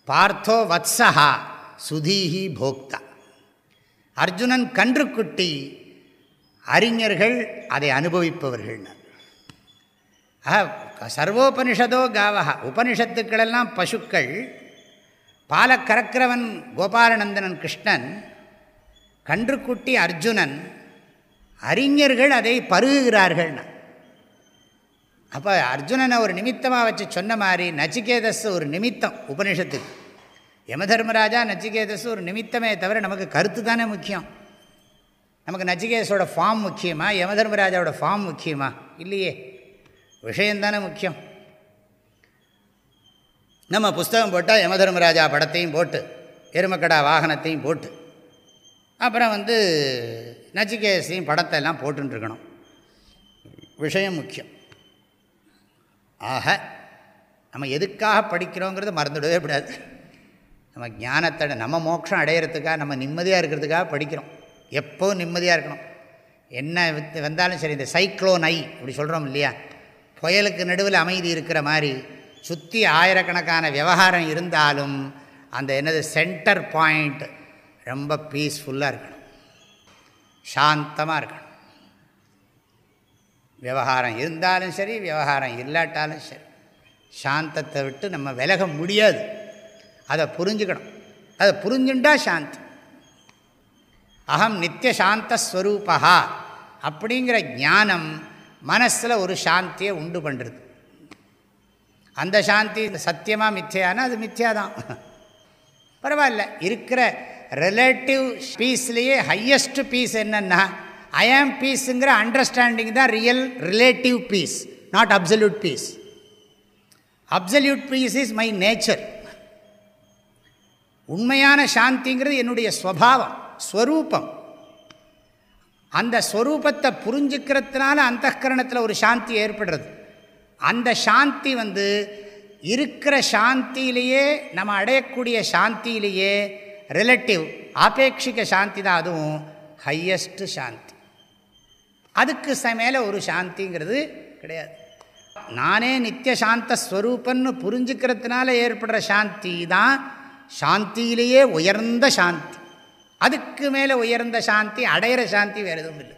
பார்த்தோ வத்சா சுதீஹி போக்தா. அர்ஜுனன் கன்றுக்குட்டி அறிஞர்கள் அதை அனுபவிப்பவர்கள். சர்வோபனிஷதோ காவகா உபனிஷத்துக்களெல்லாம் பசுக்கள். பால கறக்கிறவன் கோபாலநந்தனன் கிருஷ்ணன். கன்றுக்குட்டி அர்ஜுனன். அறிஞர்கள் அதை பருகுகிறார்கள்னா அப்போ அர்ஜுனனை ஒரு நிமித்தமாக வச்சு சொன்ன மாதிரி நச்சிகேதஸ் ஒரு நிமித்தம் உபனிஷத்துக்கு. யமதர்மராஜா நச்சிகேதஸ் ஒரு நிமித்தமே தவிர நமக்கு கருத்து தானே முக்கியம். நமக்கு நச்சிகேஸோட ஃபார்ம் முக்கியமா? யமதர்மராஜாவோட ஃபார்ம் முக்கியமா? இல்லையே. விஷயந்தானே முக்கியம். நம்ம புஸ்தகம் போட்டால் யமதர்மராஜா படத்தையும் போட்டு எருமக்கடா வாகனத்தையும் போட்டு அப்புறம் வந்து நச்சிகேசையும் படத்தை எல்லாம் போட்டுருக்கணும் விஷயம் முக்கியம். ஆக நம்ம எதுக்காக படிக்கிறோங்கிறது மறந்துவிடவே கூடாது. நம்ம ஞானத்தடை நம்ம மோட்சம் அடையிறதுக்காக நம்ம நிம்மதியாக இருக்கிறதுக்காக படிக்கிறோம். எப்போவும் நிம்மதியாக இருக்கணும். என்ன வந்தாலும் சரி இந்த சைக்ளோன் ஐ அப்படி சொல்கிறோம் இல்லையா? புயலுக்கு நடுவில் அமைதி இருக்கிற மாதிரி சுற்றி ஆயிரக்கணக்கான விவகாரம் இருந்தாலும் அந்த என்னது சென்டர் பாயிண்ட் ரொம்ப பீஸ்ஃபுல்லாக இருக்கணும். சாந்தமாக இருக்கணும். விவகாரம் இருந்தாலும் சரி விவகாரம் இல்லாட்டாலும் சரி சாந்தத்தை விட்டு நம்ம விலக முடியாது. அதை புரிஞ்சுக்கணும். அதை புரிஞ்சுண்டா சாந்தி. அகம் நித்தியசாந்தஸ்வரூபா அப்படிங்கிற ஞானம் மனசில் ஒரு சாந்தியை உண்டு பண்ணுறது அந்த சாந்தி சத்தியமாக மித்தியானா அது மித்தியா தான் பரவாயில்ல. இருக்கிற ரிலேட்டிவ் பீஸ்லேயே ஹையஸ்ட் பீஸ் என்னென்னா ஐ ஆம் பீஸுங்கிற அண்டர்ஸ்டாண்டிங் தான் real relative peace not absolute peace absolute peace is my nature உண்மையான சாந்திங்கிறது என்னுடைய ஸ்வபாவம். ஸ்வரூபம். அந்த ஸ்வரூபத்தை புரிஞ்சுக்கிறதுனால அந்தகரணத்தில் ஒரு சாந்தி ஏற்படுறது. அந்த சாந்தி வந்து இருக்கிற சாந்தியிலேயே நம்ம அடையக்கூடிய சாந்தியிலேயே ரிலேட்டிவ் ஆபேட்சிக சாந்தி தான் அதுவும் ஹையஸ்ட்டு சாந்தி. அதுக்கு ச மேலே ஒரு சாந்திங்கிறது கிடையாது. நானே நித்திய சாந்த ஸ்வரூபன்னு புரிஞ்சுக்கிறதுனால ஏற்படுற சாந்தி தான் சாந்தியிலேயே உயர்ந்த சாந்தி. அதுக்கு மேலே உயர்ந்த சாந்தி அடையிற சாந்தி வேறு எதுவும் இல்லை.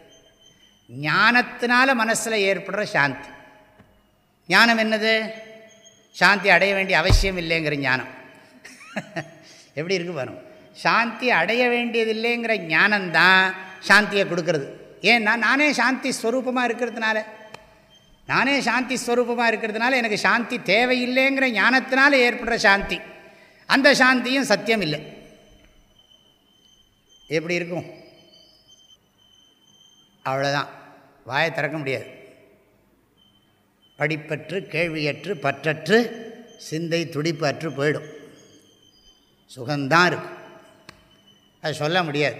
ஞானத்தினால மனசில் ஏற்படுற சாந்தி. ஞானம் என்னது? சாந்தி அடைய வேண்டிய அவசியம் இல்லைங்கிற ஞானம். எப்படி இருக்கு வரும் சாந்தி அடைய வேண்டியதில்லைங்கிற ஞானம்தான் சாந்தியை கொடுக்கறது. ஏன்னா நானே சாந்தி ஸ்வரூபமாக இருக்கிறதுனால. நானே சாந்தி ஸ்வரூபமாக இருக்கிறதுனால எனக்கு சாந்தி தேவையில்லைங்கிற ஞானத்தினால ஏற்படுற சாந்தி. அந்த சாந்தியும் சத்தியம் இல்லை. எப்படி இருக்கும்? அவ்வளோதான் வாயை திறக்க முடியாது. படிப்பற்று கேள்வியற்று பற்றற்று சிந்தை துடிப்பு அற்று போயிடும். சுகந்தான் இருக்கும். அது சொல்ல முடியாது.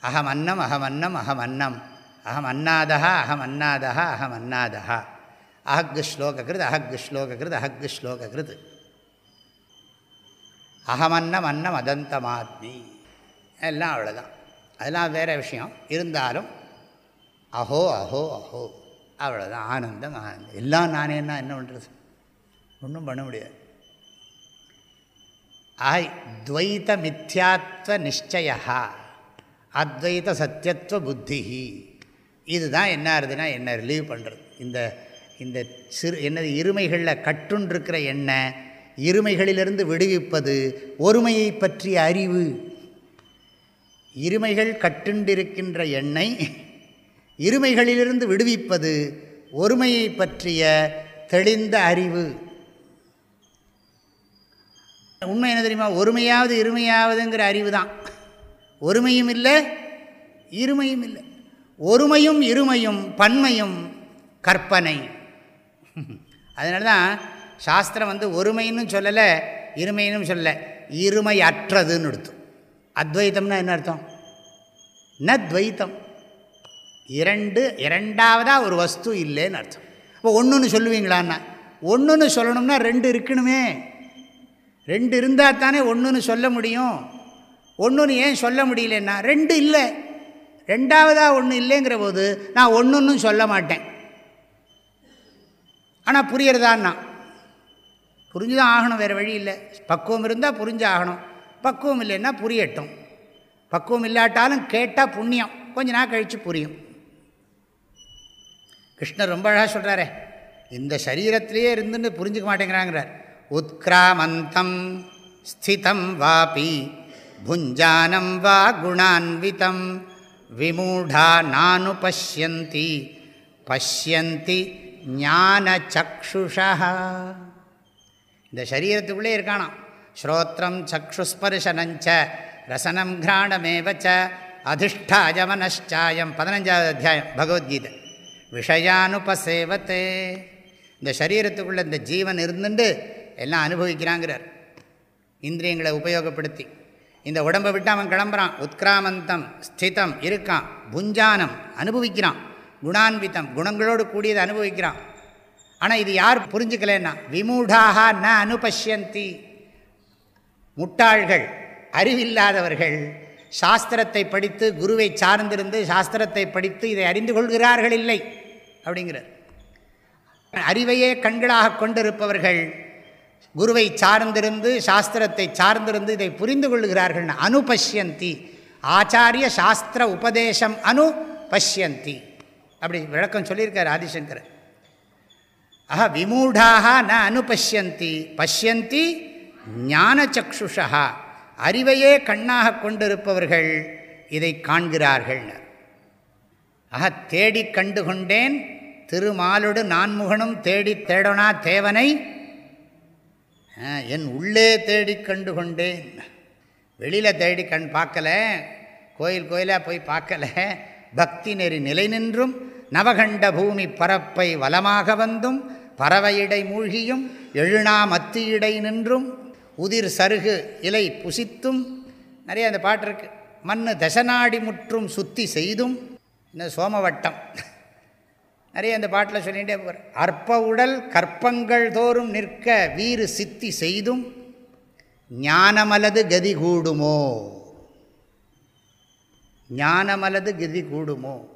அகம் அன்னம் அகம் அன்னம் அகம் அன்னம். அகம் அன்னாதா அகம் அன்னாதா அகம் அன்னாதா அஹக்கு ஸ்லோககிருத் அஹக்கு ஸ்லோககிருத் அஹக்கு ஸ்லோககிருத் அகமன்னம் அன்னம் அதந்தமாத்மி. எல்லாம் அவ்வளோதான் அதெல்லாம் வேறு விஷயம். இருந்தாலும் அஹோ அஹோ அஹோ அவ்வளோதான் ஆனந்தம் ஆனந்தம். எல்லாம் நானே என்ன என்ன பண்ணுறது ஒன்றும் பண்ண முடியாது. ஆய் துவைத மித்யாத்வ நிச்சயா அத்வைத சத்தியத்துவ புத்தி இதுதான் என்ன ஆகுதுன்னா என்ன ரிலீவ் பண்ணுறது இந்த இந்த சிறு என்னது இருமைகளில் கட்டுன்றிருக்கிற எண்ணெய் இருமைகளிலிருந்து விடுவிப்பது ஒருமையை பற்றிய அறிவு. இருமைகள் கட்டுண்டிருக்கின்ற எண்ணெய் இருமைகளிலிருந்து விடுவிப்பது ஒருமையை பற்றிய தெளிந்த அறிவு. உண்மை என்ன தெரியுமா? ஒருமையாவது இருமையாவதுங்கிற அறிவு தான் ஒருமையும் இல்லை இருமையும் இல்லை. ஒருமையும் இருமையும் பன்மையும் கற்பனை. அதனால தான் சாஸ்திரம் வந்து ஒருமைன்னு சொல்லலை இருமைன்னு சொல்லலை. இருமை அற்றதுன்னு எடுத்தோம். அத்வைத்தம்னா என்ன அர்த்தம்? ந துவைத்தம் இரண்டு இரண்டாவதாக ஒரு வஸ்து இல்லைன்னு அர்த்தம். இப்போ ஒன்றுன்னு சொல்லுவீங்களான்னா ஒன்றுன்னு சொல்லணும்னா ரெண்டு இருக்கணுமே. ரெண்டு இருந்தால் தானே ஒன்றுன்னு சொல்ல முடியும். ஒன்றுன்னு ஏன் சொல்ல முடியலன்னா ரெண்டு இல்லை. ரெண்டாவதாக ஒன்று இல்லைங்கிற போது நான் ஒன்றுன்னு சொல்ல மாட்டேன். ஆனால் புரியறதான்னா புரிஞ்சு தான் ஆகணும் வேறு வழி இல்லை. பக்குவம் இருந்தால் புரிஞ்சு ஆகணும் பக்குவம் இல்லைன்னா புரியட்டும். பக்குவம் இல்லாட்டாலும் கேட்டால் புண்ணியம். கொஞ்ச நாள் கழித்து புரியும். கிருஷ்ணர் ரொம்ப அழகாக சொல்கிறாரே இந்த சரீரத்திலேயே இருந்துன்னு புரிஞ்சுக்க மாட்டேங்கிறாங்கிறார். உத்கிராமந்தம் ஸ்திதம் வாபி புஞ்சானம் வா குணான்விதம் விமூடா நானு பசியந்தி பசியந்தி ஞான சக்ஷுஷா இந்த சரீரத்துக்குள்ளே இருக்கானாம். ஸ்ரோத்திரம் சக்ஷுஸ்பர்ஷனஞ்ச ரசனம் கிராணமேவச்ச அதிஷ்டாயமனச்சாயம் பதினஞ்சாவது அத்தியாயம் பகவத்கீதை. விஷயானுபசேவத்தே. இந்த சரீரத்துக்குள்ளே இந்த ஜீவன் இருந்துட்டு எல்லாம் அனுபவிக்கிறாங்கிறார். இந்திரியங்களை உபயோகப்படுத்தி. இந்த உடம்பை விட்டு அவன் கிளம்புறான். உத்கிராமந்தம் ஸ்திதம் இருக்கான். புஞ்சானம் அனுபவிக்கிறான். குணான்வித்தம் குணங்களோடு கூடியதை அனுபவிக்கிறான். ஆனால் இது யார் புரிஞ்சுக்கலன்னா விமூடாக ந அனுபஷ்யந்தி. முட்டாள்கள் அறிவில்லாதவர்கள். சாஸ்திரத்தை படித்து குருவை சார்ந்திருந்து சாஸ்திரத்தை படித்து இதை அறிந்து கொள்கிறார்கள் இல்லை அப்படிங்கிறார். அறிவையே கண்களாக கொண்டிருப்பவர்கள் குருவை சார்ந்திருந்து சாஸ்திரத்தை சார்ந்திருந்து இதை புரிந்து கொள்கிறார்கள். அனுபஷ்யந்தி. ஆச்சாரிய சாஸ்திர உபதேசம் அனு பஷ்யந்தி. அப்படி விளக்கம் சொல்லியிருக்கார் ஆதிசங்கர் ஆஹா விமூடாக ந அனுபஷ்யந்தி. பஷ்யந்தி ஞான சக்ஷுஷா அறிவையே கண்ணாக கொண்டிருப்பவர்கள் இதை காண்கிறார்கள். ஆக தேடி கண்டு கொண்டேன் திருமாலோடு நான்முகனும் தேடி தேடனா தேவனை என் உள்ளே தேடி கண்டு கொண்டேன் வெளியில் தேடி கண் பார்க்கல கோயில் கோயிலாக போய் பார்க்கல. பக்தி நெறி நிலை நின்றும் நவகண்ட பூமி பரப்பை வலமாக வந்தும் பறவையிடை மூழ்கியும் எழுநா மத்தியிடை நின்றும் உதிர் சருகு இலை புசித்தும். நிறைய அந்த பாட்டு இருக்குது மண் தசநாடி முற்றும் சுத்தி செய்தும். இந்த சோமவட்டம். நிறைய அந்த பாட்டில் சொல்லிகிட்டே போகிற அற்ப உடல் கற்பங்கள் தோறும் நிற்க வீறு சித்தி செய்தும். ஞானமலது கதி கூடுமோ? ஞானமலது கதி கூடுமோ?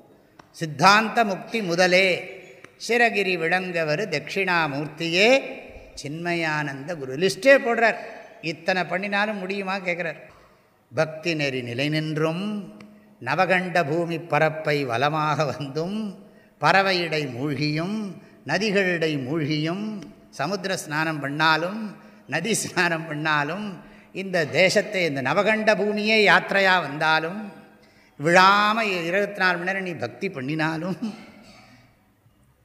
சித்தாந்த முக்தி முதலே. சிரகிரி விளங்கவர் தட்சிணாமூர்த்தியே. சின்மயானந்த குரு. லிஸ்டே போடுறார். இத்தனை பண்ணினாலும் முடியுமா கேட்குறார் பக்தி நெறி நிலை நின்றும் நவகண்ட பூமி பரப்பை வளமாக வந்தும் பறவையிடை மூழ்கியும் நதிகளிடை மூழ்கியும் சமுத்திர ஸ்நானம் பண்ணாலும் நதி ஸ்நானம் பண்ணாலும் இந்த தேசத்தை இந்த நவகண்ட பூமியே யாத்திரையாக வந்தாலும் விழாமல் இருபத்தி நாலு மணி நேரம் நீ பக்தி பண்ணினாலும்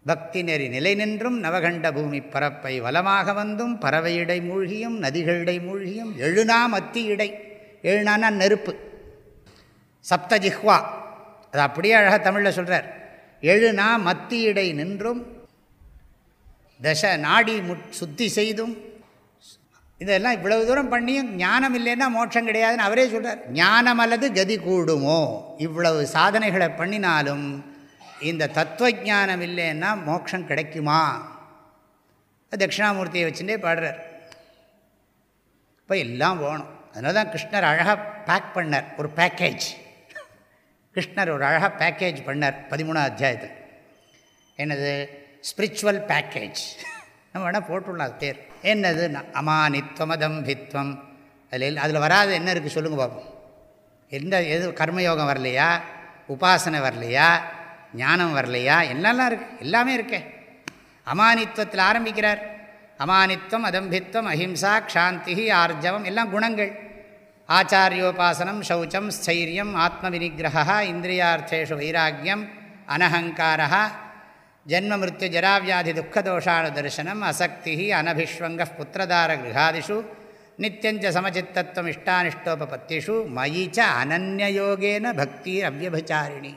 பக்தி நெறி நிலை நின்றும் நவகண்ட பூமி பரப்பை வளமாக வந்தும் பறவையிடை மூழ்கியும் நதிகளிடை மூழ்கியும் எழுநா மத்தி இடை. எழுநானா நெருப்பு. சப்தஜிஹ்வா அது அப்படியே அழகாக தமிழில் சொல்கிறார் எழுநா மத்தியிடை நின்றும் தச நாடி முட் சுத்தி செய்தும். இதெல்லாம் இவ்வளவு தூரம் பண்ணியும் ஞானம் இல்லைன்னா மோட்சம் கிடையாதுன்னு அவரே சொல்கிறார் ஞானம் அல்லது கதி கூடுமோ? இவ்வளவு சாதனைகளை பண்ணினாலும் இந்த தத்துவ ஜானம் இல்லைன்னா மோட்சம் கிடைக்குமா? தட்சிணாமூர்த்தியை வச்சுட்டே பாடுறார். இப்போ எல்லாம் போகணும் அதனால தான் கிருஷ்ணர் அழகாக பேக் பண்ணார். ஒரு பேக்கேஜ் கிருஷ்ணர் ஒரு அழகாக பேக்கேஜ் பண்ணார் பதிமூணாம் அத்தியாயத்தில். என்னது? ஸ்பிரிச்சுவல் பேக்கேஜ் நம்ம வேணால் போட்டுடலாம் அது பேர். என்னது அமானித்வம் அதம்பித்வம் அதில் அதில் வராது என்ன இருக்குது சொல்லுங்கள் பார்ப்போம் எந்த எது கர்மயோகம் வரலையா? உபாசனை வரலையா? ஞானம் வரலையா? என்னெல்லாம் இருக்குது எல்லாமே இருக்கே. அமானித்துவத்தில் ஆரம்பிக்கிறார். அமானித்துவம் அதம்பித்வம் அஹிம்சா க்ஷாந்தி ஆர்ஜவம் எல்லாம் குணங்கள். ஆச்சாரியோபாசனம் சௌச்சம் ஸ்தைரியம் ஆத்ம வினிகிரகா இந்திரியார்த்தேஷு வைராக்கியம் அனஹங்காரா ஜென்ம மிருத்யு ஜராவியாதி துக்கதோஷானு தரிசனம் அசக்தி அனபிஷ்வங்க புத்திரதார கிரகாதிஷு நித்தியஞ்ச சமச்சித்தத்துவம் இஷ்டானிஷ்டோபத்திஷு மயி ச அனநியோகேன பக்தி அவ்வபிச்சாரிணி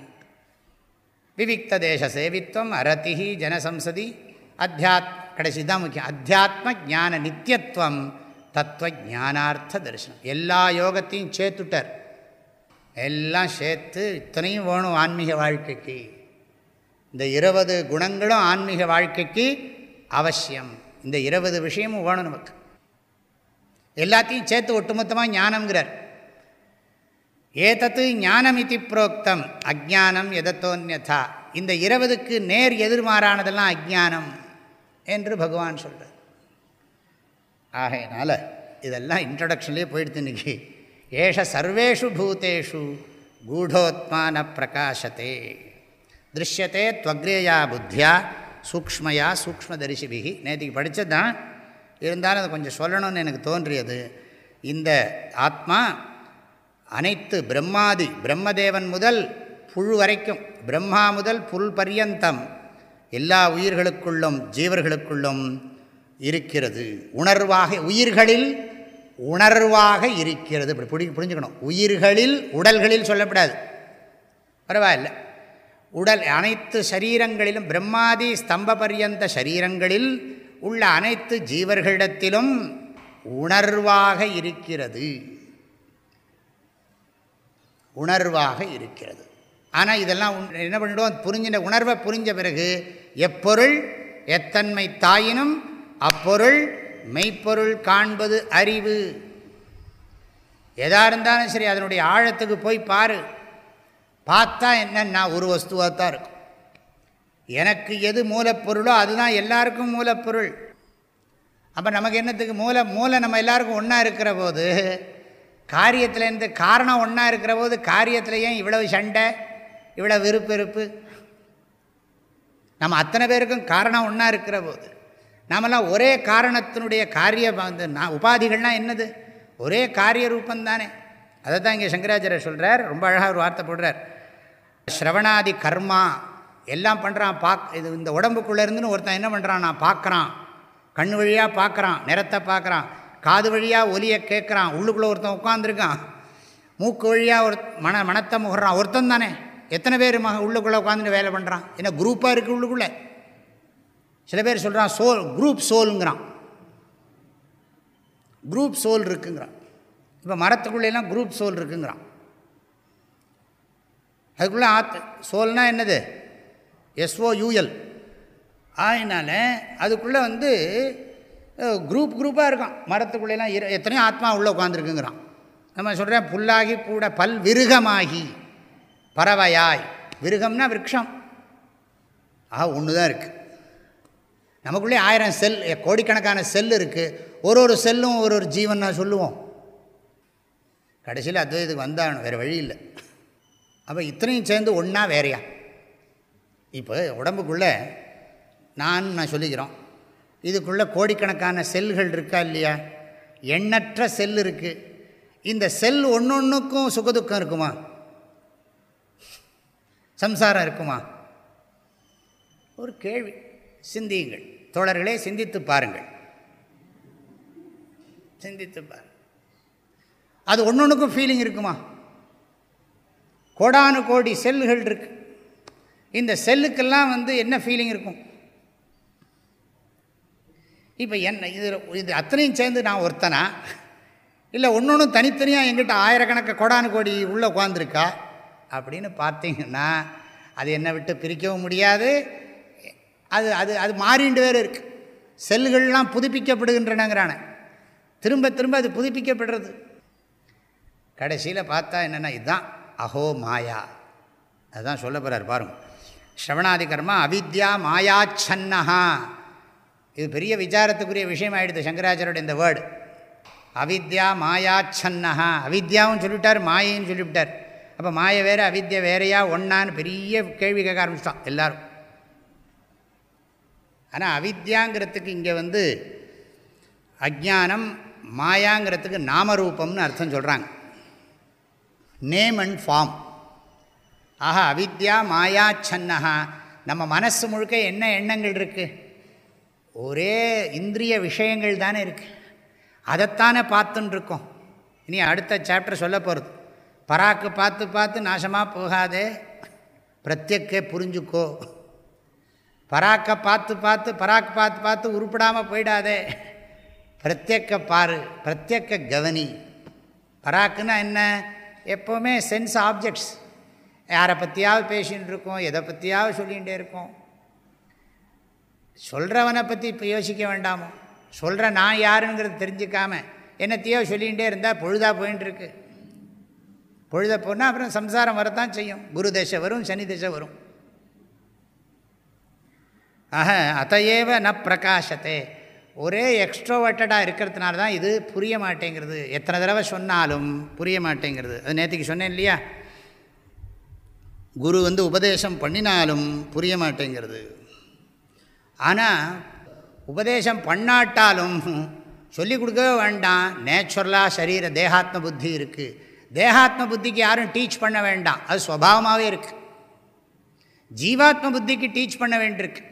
விவிக்த தேச சேவித்வம் அரதி ஜனசம்சதி. அத்தியாத் கடைசி தான் முக்கியம். அத்தியாத்ம ஜான நித்தியத்துவம் தத்துவ ஜானார்த்த தரிசனம் எல்லா யோகத்தையும் சேர்த்துட்டார். எல்லாம் சேர்த்து இத்தனையும் வேணும் ஆன்மீக வாழ்க்கைக்கு. இந்த இருபது குணங்களும் ஆன்மீக வாழ்க்கைக்கு அவசியம். இந்த இருபது விஷயமும் வேணும் நமக்கு. எல்லாத்தையும் சேர்த்து ஒட்டுமொத்தமாக ஞானம்ங்கிறார். ஏதத்து ஞானம் இது புரோக்தம் அஜானம் எதத்தோன்யதா? இந்த இருபதுக்கு நேர் எதிர்மாறானதெல்லாம் அஜானம் என்று பகவான் சொல்கிறார் ஆகையினால் இதெல்லாம் இன்ட்ரடக்ஷன்லேயே போயிடுது இன்றைக்கி ஏஷ சர்வேஷு பூத்தேஷு கூடோத்மான பிரகாசத்தே திருஷ்யத்தே துவக்ரேயா புத்தியா சூக்மயா சூக்மதரிசிபிகி நேற்றுக்கு படித்தது தான் இருந்தாலும் அதை கொஞ்சம் சொல்லணும்னு எனக்கு தோன்றியது. இந்த ஆத்மா அனைத்து பிரம்மாதி பிரம்மதேவன் முதல் புழு வரைக்கும் பிரம்மா முதல் புல் பரியந்தம் எல்லா உயிர்களுக்குள்ளும் ஜீவர்களுக்குள்ளும் இருக்கிறது. உணர்வாக உயிர்களில் உணர்வாக இருக்கிறது. இப்படி புடி புரிஞ்சுக்கணும். உயிர்களில் உடல்களில் சொல்லப்படாது. பரவாயில்ல. உடல் அனைத்து சரீரங்களிலும் பிரம்மாதி ஸ்தம்ப பரியந்த சரீரங்களில் உள்ள அனைத்து ஜீவர்களிடத்திலும் உணர்வாக இருக்கிறது. உணர்வாக இருக்கிறது. ஆனால் இதெல்லாம் என்ன பண்ணிவிடுவோம் புரிஞ்சின உணர்வை புரிஞ்ச பிறகு எப்பொருள் எத்தன்மை தாயினும் அப்பொருள் மெய்ப்பொருள் காண்பது அறிவு. எதாக இருந்தாலும் சரி அதனுடைய ஆழத்துக்கு போய் பாரு. பார்த்தா என்னன்னா ஒரு வஸ்துவாக தான் இருக்கும். எனக்கு எது மூலப்பொருளோ அதுதான் எல்லாருக்கும் மூலப்பொருள். அப்போ நமக்கு என்னத்துக்கு மூல மூலை நம்ம எல்லாருக்கும் ஒன்றா இருக்கிற போது காரியத்திலேருந்து காரணம் ஒன்றா இருக்கிற போது காரியத்தில் ஏன் இவ்வளவு சண்டை இவ்வளோ விருப்பு வெறுப்பு? நம்ம அத்தனை பேருக்கும் காரணம் ஒன்றா இருக்கிற போது நாமெல்லாம் ஒரே காரணத்தினுடைய காரிய வந்து நான் உபாதிகள்னால் என்னது? ஒரே காரிய ரூபந்தானே அதை தான் இங்கே சங்கராச்சாரியர் சொல்கிறார் ரொம்ப அழகாக ஒரு வார்த்தை போடுறார். ஸ்ரவணாதி கர்மா எல்லாம் பண்ணுறான் பாக் இது இந்த உடம்புக்குள்ளே இருந்துன்னு ஒருத்தன் என்ன பண்ணுறான் நான் பார்க்குறான் கண் வழியாக பார்க்குறான் நிறத்தை பார்க்குறான் காது வழியாக ஒலியை கேட்குறான். உள்ளுக்குள்ளே ஒருத்தன் உட்காந்துருக்கான் மூக்கு வழியாக ஒரு மன மனத்தை முகர்றான். ஒருத்தன் தானே. எத்தனை பேர் மக உள்ளுக்குள்ளே உட்காந்துட்டு வேலை பண்ணுறான் என்ன குரூப்பாக இருக்குது உள்ளுக்குள்ளே? சில பேர் சொல்கிறான் சோல் குரூப் சோலுங்கிறான். குரூப் சோல் இருக்குங்கிறான். இப்போ மரத்துக்குள்ளெல்லாம் குரூப் சோல் இருக்குங்கிறான். அதுக்குள்ளே ஆத் சோல்னால் என்னது? எஸ்ஓயூஎல் அதனால் அதுக்குள்ளே வந்து குரூப் குரூப்பாக இருக்கும் மரத்துக்குள்ளெல்லாம் இரு எத்தனையோ ஆத்மா உள்ளே உட்காந்துருக்குங்கிறான் நம்ம சொல்கிறேன் புல்லாகி கூட பல் விருகமாகி பறவையாய். விருகம்னா விரக்ஷம். ஆக ஒன்று தான் இருக்குது நமக்குள்ளே ஆயிரம் செல் கோடிக்கணக்கான செல் இருக்குது ஒரு ஒரு செல்லும் ஒரு ஒரு ஜீவன் நான் சொல்லுவோம். கடைசியில் அத்வைதுக்கு வந்தாகணும் வேறு வழி இல்லை. அப்போ இத்தனையும் சேர்ந்து ஒன்றா வேறையா? இப்போ உடம்புக்குள்ளே நான் நான் சொல்லிக்கிறோம். இதுக்குள்ளே கோடிக்கணக்கான செல்கள் இருக்கா இல்லையா? எண்ணற்ற செல் இருக்குது இந்த செல் ஒன்று ஒன்றுக்கும் சுகதுக்கம் இருக்குமா? சம்சாரம் இருக்குமா? ஒரு கேள்வி. சிந்தியுங்கள். தோழர்களே சிந்தித்து பாருங்கள். சிந்தித்து பாருங்கள். அது ஒன்று ஒன்றுக்கும் ஃபீலிங் இருக்குமா? கோடானு கோடி செல்லுகள் இருக்கு. இந்த செல்லுக்கெல்லாம் வந்து என்ன ஃபீலிங் இருக்கும்? இப்போ என்ன இது இது அத்தனையும் சேர்ந்து நான் ஒருத்தனா? இல்லை ஒன்று ஒன்று தனித்தனியாக எங்கிட்ட ஆயிரக்கணக்கு கோடானு கோடி உள்ளே உட்காந்துருக்கா அப்படின்னு பார்த்தீங்கன்னா அது என்னை விட்டு பிரிக்கவும் முடியாது. அது அது அது மாறிண்டு வேறு இருக்குது செல்கள்லாம் புதுப்பிக்கப்படுகின்றனங்கிறான. திரும்ப திரும்ப அது புதுப்பிக்கப்படுறது. கடைசியில் பார்த்தா என்னென்னா இதுதான். அஹோ மாயா. அதுதான் சொல்ல போகிறார் பாருங்கள் ஸ்ரவணாதி கர்மா அவித்யா மாயாச்சன்னஹா. இது பெரிய விசாரத்துக்குரிய விஷயம் ஆகிடுது சங்கராச்சாரோட இந்த வேர்டு அவித்யா மாயாச்சன்னஹா அவித்யாவும் சொல்லிவிட்டார் மாயின்னு சொல்லிவிட்டார். அப்போ மாய வேறு அவித்யா வேறையா ஒன்றான்னு பெரிய கேள்வி கேட்க ஆரம்பிச்சிட்டான் எல்லோரும். ஆனால் அவித்யாங்கிறதுக்கு இங்கே வந்து அஜானம் மாயாங்கிறதுக்கு நாமரூபம்னு அர்த்தம் சொல்கிறாங்க நேம் அண்ட் ஃபார்ம் ஆஹா அவித்யா மாயா சன்னஹா. நம்ம மனசு முழுக்க என்ன எண்ணங்கள் இருக்குது ஒரே இந்திரிய விஷயங்கள் தானே இருக்குது அதைத்தானே பார்த்துன்ட்ருக்கோம் இனி அடுத்த சாப்டர் சொல்ல போகிறது பராக்கு பார்த்து பார்த்து நாசமாக போகாதே. பிரத்யக்கே புரிஞ்சுக்கோ. பராக்கை பார்த்து பார்த்து பராக்கு பார்த்து பார்த்து உருப்பிடாமல் போயிடாதே. பிரத்யக்க பாரு பிரத்யக்க கவனி. பராக்குன்னா என்ன? எப்போவுமே சென்ஸ் ஆப்ஜெக்ட்ஸ் யாரை பற்றியாவது பேசின்னு இருக்கோம் எதை பற்றியாவது சொல்லிகிட்டே இருக்கோம். சொல்கிறவனை பற்றி இப்போ யோசிக்க வேண்டாமோ? சொல்கிற நான் யாருங்கிறது தெரிஞ்சுக்காம என்னத்தையோ சொல்லிகிட்டே இருந்தால் பொழுதாக போயின்ட்டுருக்கு பொழுத போனால் அப்புறம் சம்சாரம் வரத்தான் செய்யும். குரு தசை வரும் சனி தசை வரும். ஆக அத்தையேவ ந பிரகாசத்தே. ஒரே எக்ஸ்ட்ரோவர்ட்டடாக இருக்கிறதுனால தான் இது புரிய மாட்டேங்கிறது. எத்தனை தடவை சொன்னாலும் புரிய மாட்டேங்கிறது. அது நேற்றுக்கு சொன்னேன் இல்லையா? குரு வந்து உபதேசம் பண்ணினாலும் புரிய மாட்டேங்கிறது. ஆனால் உபதேசம் பண்ணாட்டாலும் சொல்லிக் கொடுக்கவே வேண்டாம். நேச்சுரலாக சரீர தேகாத்ம புத்தி இருக்குது தேகாத்ம புத்திக்கு யாரும் டீச் பண்ண வேண்டாம். அது ஸ்வபாவமாகவே இருக்குது ஜீவாத்ம புத்திக்கு டீச் பண்ண வேண்டியிருக்கு.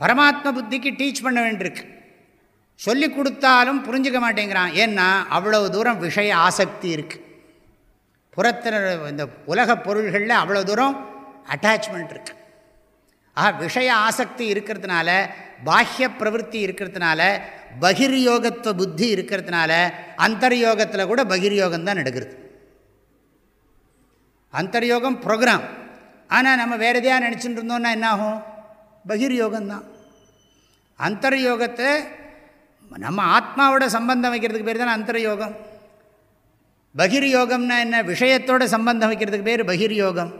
பரமாத்ம புத்திக்கு டீச் பண்ண வேண்டியிருக்கு. சொல்லி கொடுத்தாலும் புரிஞ்சுக்க மாட்டேங்கிறான். ஏன்னா அவ்வளவு தூரம் விஷய ஆசக்தி இருக்குது புறத்தின இந்த உலக பொருள்களில் அவ்வளோ தூரம் அட்டாச்மெண்ட் இருக்குது ஆக விஷய ஆசக்தி இருக்கிறதுனால பாஹ்ய பிரவருத்தி இருக்கிறதுனால பகிர்யோகத்துவ புத்தி இருக்கிறதுனால அந்தர்யோகத்தில் கூட பகிர்யோகம் தான் நடக்கிறது அந்தர்யோகம் ப்ரோக்ராம் ஆனால் நம்ம வேறு எதையாக நினச்சிட்டு இருந்தோம்னா என்னாகும் பகிர்யோகம்தான் அந்தர்யோகத்தை நம்ம ஆத்மாவோட சம்பந்தம் வைக்கிறதுக்கு பேர் தானே அந்தர்யோகம். பகிர்யோகம்னா என்ன? விஷயத்தோட சம்பந்தம் வைக்கிறதுக்கு பேர் பகிர்யோகம்.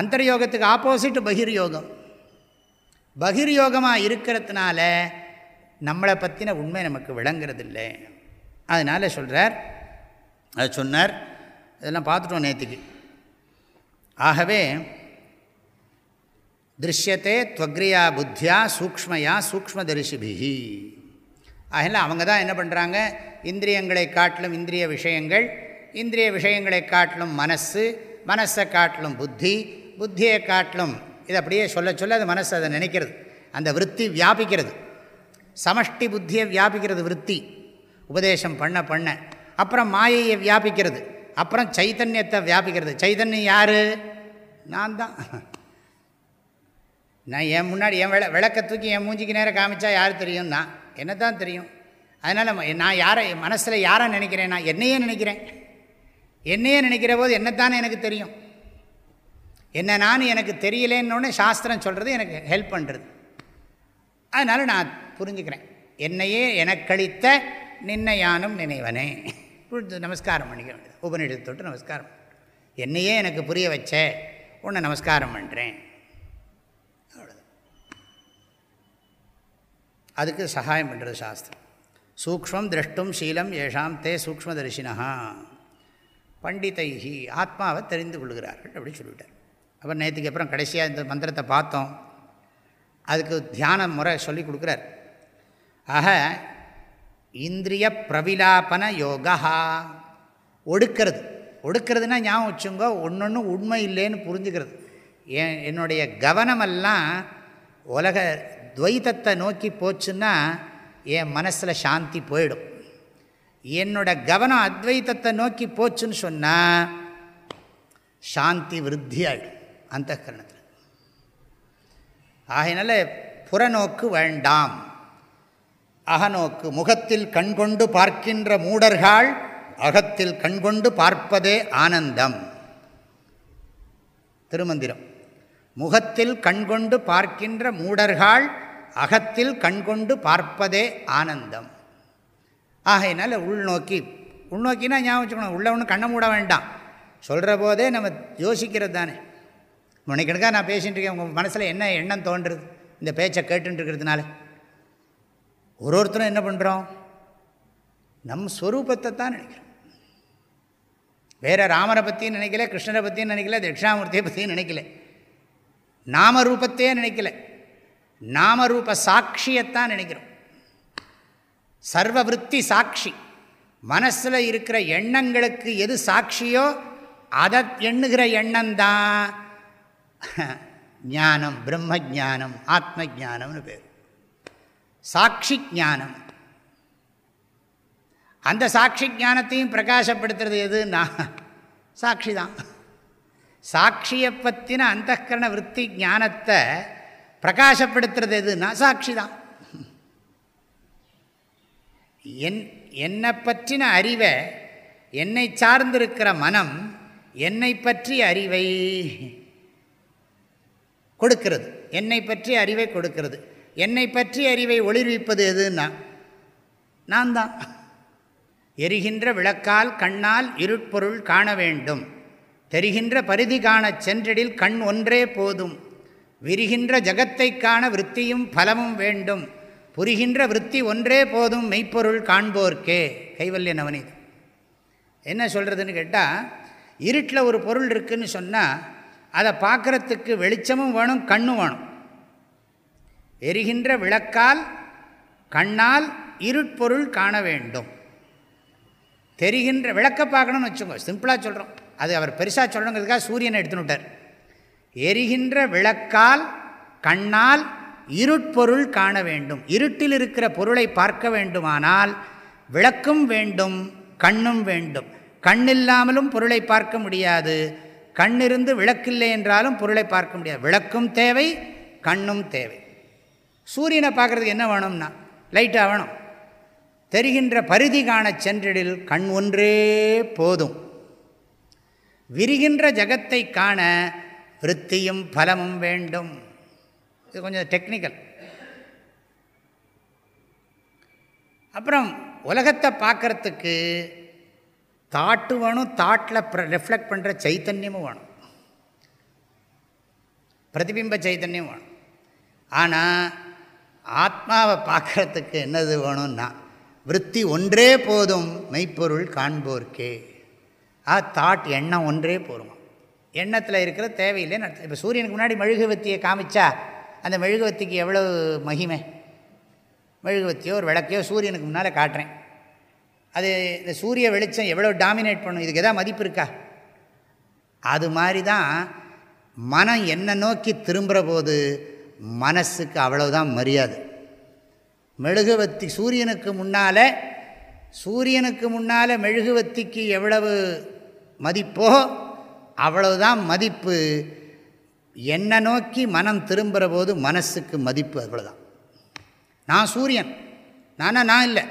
அந்தர்யோகத்துக்கு ஆப்போசிட் பகிர்யோகம். பகிர்யோகமாக இருக்கிறதுனால நம்மளை பற்றின உண்மை நமக்கு விளங்குறதில்லை. அதனால் சொல்கிறார் அது சொன்னார் இதெல்லாம் பார்த்துட்டோம் நேற்றுக்கு ஆகவே திருஷ்யத்தே துவக்ரியா புத்தியா சூக்மயா சூக்மதரிசிபிகி அதனால் அவங்க தான் என்ன பண்ணுறாங்க இந்திரியங்களை காட்டிலும் இந்திரிய விஷயங்கள் இந்திரிய விஷயங்களை காட்டிலும் மனசு மனசை காட்டிலும் புத்தி புத்தியை காட்டிலும் இது அப்படியே சொல்ல சொல்ல அது மனசு அதை நினைக்கிறது. அந்த விற்பி வியாபிக்கிறது. சமஷ்டி புத்தியை வியாபிக்கிறது விற்பி உபதேசம் பண்ண பண்ண. அப்புறம் மாயையை வியாபிக்கிறது. அப்புறம் சைத்தன்யத்தை வியாபிக்கிறது. சைத்தன்யம் யார்? நான் தான். நான் என் முன்னாடி என் விள விளக்க தூக்கி என் மூஞ்சிக்கு நேரம் காமிச்சா யார் தெரியும்னா என்ன தான் தெரியும்? அதனால் நான் யாரை மனசில் யாரை நினைக்கிறேன்? நான் என்னையே நினைக்கிறேன். என்னையே நினைக்கிற போது என்னத்தானே எனக்கு தெரியும்? என்ன நான் எனக்கு தெரியலேன்னு சாஸ்திரம் சொல்கிறது எனக்கு ஹெல்ப் பண்ணுறது அதனால் நான் புரிஞ்சுக்கிறேன். என்னையே எனக்களித்த நின்னையானும் நினைவனே. புரிஞ்சு நமஸ்காரம் பண்ணிக்க வேண்டியது உபநிடத்து தொட்டு நமஸ்காரம். என்னையே எனக்கு புரிய வச்ச உன்னை நமஸ்காரம் பண்ணுறேன் அவ்வளோதான் அதுக்கு சகாயம் பண்ணுறது சாஸ்திரம். சூக்மம் திரஷ்டும் சீலம் ஏஷாம் தே சூக்மதர்ஷினா பண்டிதைகி ஆத்மாவை தெரிந்து கொள்கிறார்கள் அப்படி சொல்லிவிட்டார். அப்புறம் நேற்றுக்கு அப்புறம் கடைசியாக இந்த மந்திரத்தை பார்த்தோம். அதுக்கு தியான முறை சொல்லி கொடுக்குறார். ஆக இந்திரிய பிரவிலாபன யோகா ஒடுக்கிறது. ஒடுக்கிறதுனா ஞாபகம் வச்சுங்க ஒன்று ஒன்று உண்மை இல்லைன்னு புரிஞ்சுக்கிறது. என் என்னுடைய கவனமெல்லாம் உலக துவைத்தத்தை நோக்கி போச்சுன்னா என் மனசில் சாந்தி போயிடும். என்னோட கவனம் அத்வைத்தத்தை நோக்கி போச்சுன்னு சொன்னால் சாந்தி விருத்தி ஆகிடும் அந்த கரணத்தில். ஆகையினால புறநோக்கு வேண்டாம். அகநோக்கு முகத்தில் கண்கொண்டு பார்க்கின்ற மூடர்கள் அகத்தில் கண்கொண்டு பார்ப்பதே ஆனந்தம். திருமந்திரம். முகத்தில் கண்கொண்டு பார்க்கின்ற மூடர்கள் அகத்தில் கண்கொண்டு பார்ப்பதே ஆனந்தம். ஆகையினால உள்நோக்கி உள்நோக்கினா ஞாபகம் வச்சுக்கணும். உள்ள ஒன்று கண்ணை மூட வேண்டாம். சொல்கிற போதே நம்ம யோசிக்கிறது தானே. மணிக்கணக்காக நான் பேசிகிட்டு இருக்கேன். உங்கள் மனசில் என்ன எண்ணம் தோன்றுறது இந்த பேச்சை கேட்டுருக்கிறதுனால ஒரு ஒருத்தரும் என்ன பண்ணுறோம் நம் ஸ்வரூபத்தை தான் நினைக்கிறோம். வேறு ராமரை பற்றியும் நினைக்கல கிருஷ்ணரை பற்றியும் நினைக்கல தட்சிணாமூர்த்தியை பற்றியும் நினைக்கல. நாமரூபத்தையே நினைக்கல. நாமரூப சாட்சியத்தான் நினைக்கிறோம். சர்வவிருத்தி சாட்சி. மனசில் இருக்கிற எண்ணங்களுக்கு எது சாட்சியோ அதை எண்ணுகிற எண்ணம்தான். ஞானம் பிரம்ம ஜானம் ஆத்ம ஜானம்னு பேர். சாட்சி ஜானம் அந்த சாட்சி ஜானத்தையும் பிரகாசப்படுத்துறது எதுன்னா சாட்சி தான். சாட்சியை பற்றின அந்தகரண விற்பி ஞானத்தை பிரகாசப்படுத்துறது எதுன்னா சாட்சி தான். என் என்னை பற்றின அறிவை என்னை சார்ந்திருக்கிற மனம் என்னை பற்றிய அறிவை. கொடுக்கிறது. என்னை பற்றி அறிவை கொடுக்கிறது. என்னை பற்றி அறிவை ஒளிர்விப்பது எதுன்னா நான் தான். எரிகின்ற விளக்கால் கண்ணால் இருட்பொருள் காண வேண்டும். தெரிகின்ற பரிதி காணச் சென்றடில் கண் ஒன்றே போதும். விரிகின்ற ஜகத்தை காண விற்த்தியும் பலமும் வேண்டும். புரிகின்ற விற்பி ஒன்றே போதும் மெய்ப்பொருள் காண்போர்க்கே. கைவல்ய நவனி என்ன சொல்கிறதுன்னு கேட்டால் இருட்டில் ஒரு பொருள் இருக்குதுன்னு சொன்னால் அதை பார்க்குறதுக்கு வெளிச்சமும் வேணும் கண்ணும் வேணும். எரிகின்ற விளக்கால் கண்ணால் இருட்பொருள் காண வேண்டும். தெரிகின்ற விளக்க பார்க்கணும்னு வச்சுக்கோங்க சிம்பிளாக சொல்கிறோம் அது அவர் பெருசாக சொல்லணுங்கிறதுக்காக சூரியனை எடுத்துனுட்டார் எரிகின்ற விளக்கால் கண்ணால் இருட்பொருள் காண வேண்டும். இருட்டில் இருக்கிற பொருளை பார்க்க வேண்டுமானால் விளக்கும் வேண்டும் கண்ணும் வேண்டும். கண்ணில்லாமலும் பொருளை பார்க்க முடியாது. கண்ணிருந்து விளக்கில்லை என்றாலும் பொருளை பார்க்க முடியாது. விளக்கும் தேவை கண்ணும் தேவை. சூரியனை பார்க்குறதுக்கு என்ன வேணும்னா லைட்டாக வேணும். தெரிகின்ற பரிதி காண சென்றிடில் கண் ஒன்றே போதும். விரிகின்ற ஜகத்தை காண விற்த்தியும் பலமும் வேண்டும். இது கொஞ்சம் டெக்னிக்கல் அப்புறம் உலகத்தை பார்க்குறதுக்கு தாட்டு வேணும் தாட்டில் ரெஃப்ளெக்ட் பண்ணுற சைத்தன்யமும் வேணும். பிரதிபிம்ப சைத்தன்யம் வேணும். ஆனால் ஆத்மாவை பார்க்குறதுக்கு என்னது வேணும்னா விற்பி ஒன்றே போதும் மெய்ப்பொருள் காண்போர்க்கே. ஆ தாட் எண்ணம் ஒன்றே போதும். எண்ணத்தில் இருக்கிற தேவையில்லை இப்போ சூரியனுக்கு முன்னாடி மெழுகுவத்தியை காமிச்சா அந்த மெழுகுவத்திக்கு எவ்வளோ மகிமை? மெழுகுவத்தியோ ஒரு விளக்கையோ சூரியனுக்கு முன்னால் காட்டுறேன். அது இந்த சூரிய வெளிச்சம் எவ்வளோ டாமினேட் பண்ணும்? இதுக்கு எதாவது மதிப்பு இருக்கா? அது மாதிரி தான் மனம் என்னை நோக்கி திரும்புகிற போது மனசுக்கு அவ்வளோதான் மரியாதை. மெழுகுவத்தி சூரியனுக்கு முன்னால் சூரியனுக்கு முன்னால் மெழுகுவத்திக்கு எவ்வளவு மதிப்போ அவ்வளவுதான் மதிப்பு. என்னை நோக்கி மனம் திரும்புகிற போது மனசுக்கு மதிப்பு அவ்வளோதான் நான் சூரியன். நானா நான் இல்லை.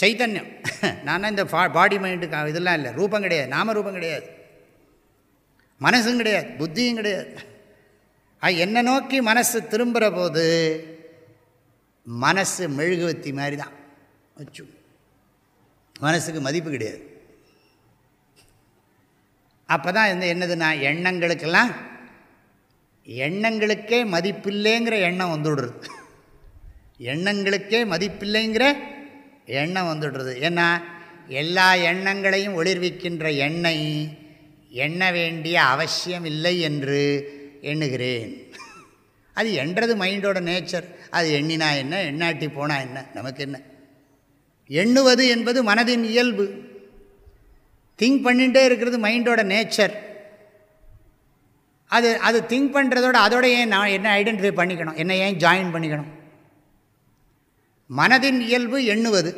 சைத்தன்யம். நான் இந்த பா பாடி மைண்டு இதெல்லாம் இல்லை. ரூபம் கிடையாது. நாம ரூபம் கிடையாது. மனசும் கிடையாது. புத்தியும் கிடையாது. என்னை நோக்கி மனசு திரும்புகிற போது மனசு மெழுகுவத்தி மாதிரி தான் வச்சு மனசுக்கு மதிப்பு கிடையாது. அப்போ தான் இந்த என்னதுன்னா எண்ணங்களுக்கெல்லாம் எண்ணங்களுக்கே மதிப்பில்லைங்கிற எண்ணம் வந்துவிடுறது எண்ணங்களுக்கே மதிப்பில்லைங்கிற எண்ணம் வந்துடுறது. ஏன்னா எல்லா எண்ணங்களையும் ஒளிர்விக்கின்ற எண்ணெய் எண்ண வேண்டிய அவசியம் இல்லை என்று எண்ணுகிறேன். அது எண்றது மைண்டோட நேச்சர். அது எண்ணினா என்ன எண்ணாட்டி போனால் என்ன நமக்கு என்ன? எண்ணுவது என்பது மனதின் இயல்பு. திங்க் பண்ணிகிட்டே இருக்கிறது மைண்டோட நேச்சர். அது அது திங்க் பண்ணுறதோட அதோட ஏன் நான் என்ன ஐடென்டிஃபை பண்ணிக்கணும்? என்ன ஏன் ஜாயின் பண்ணிக்கணும்? மனதின் இயல்பு எண்ணுவது.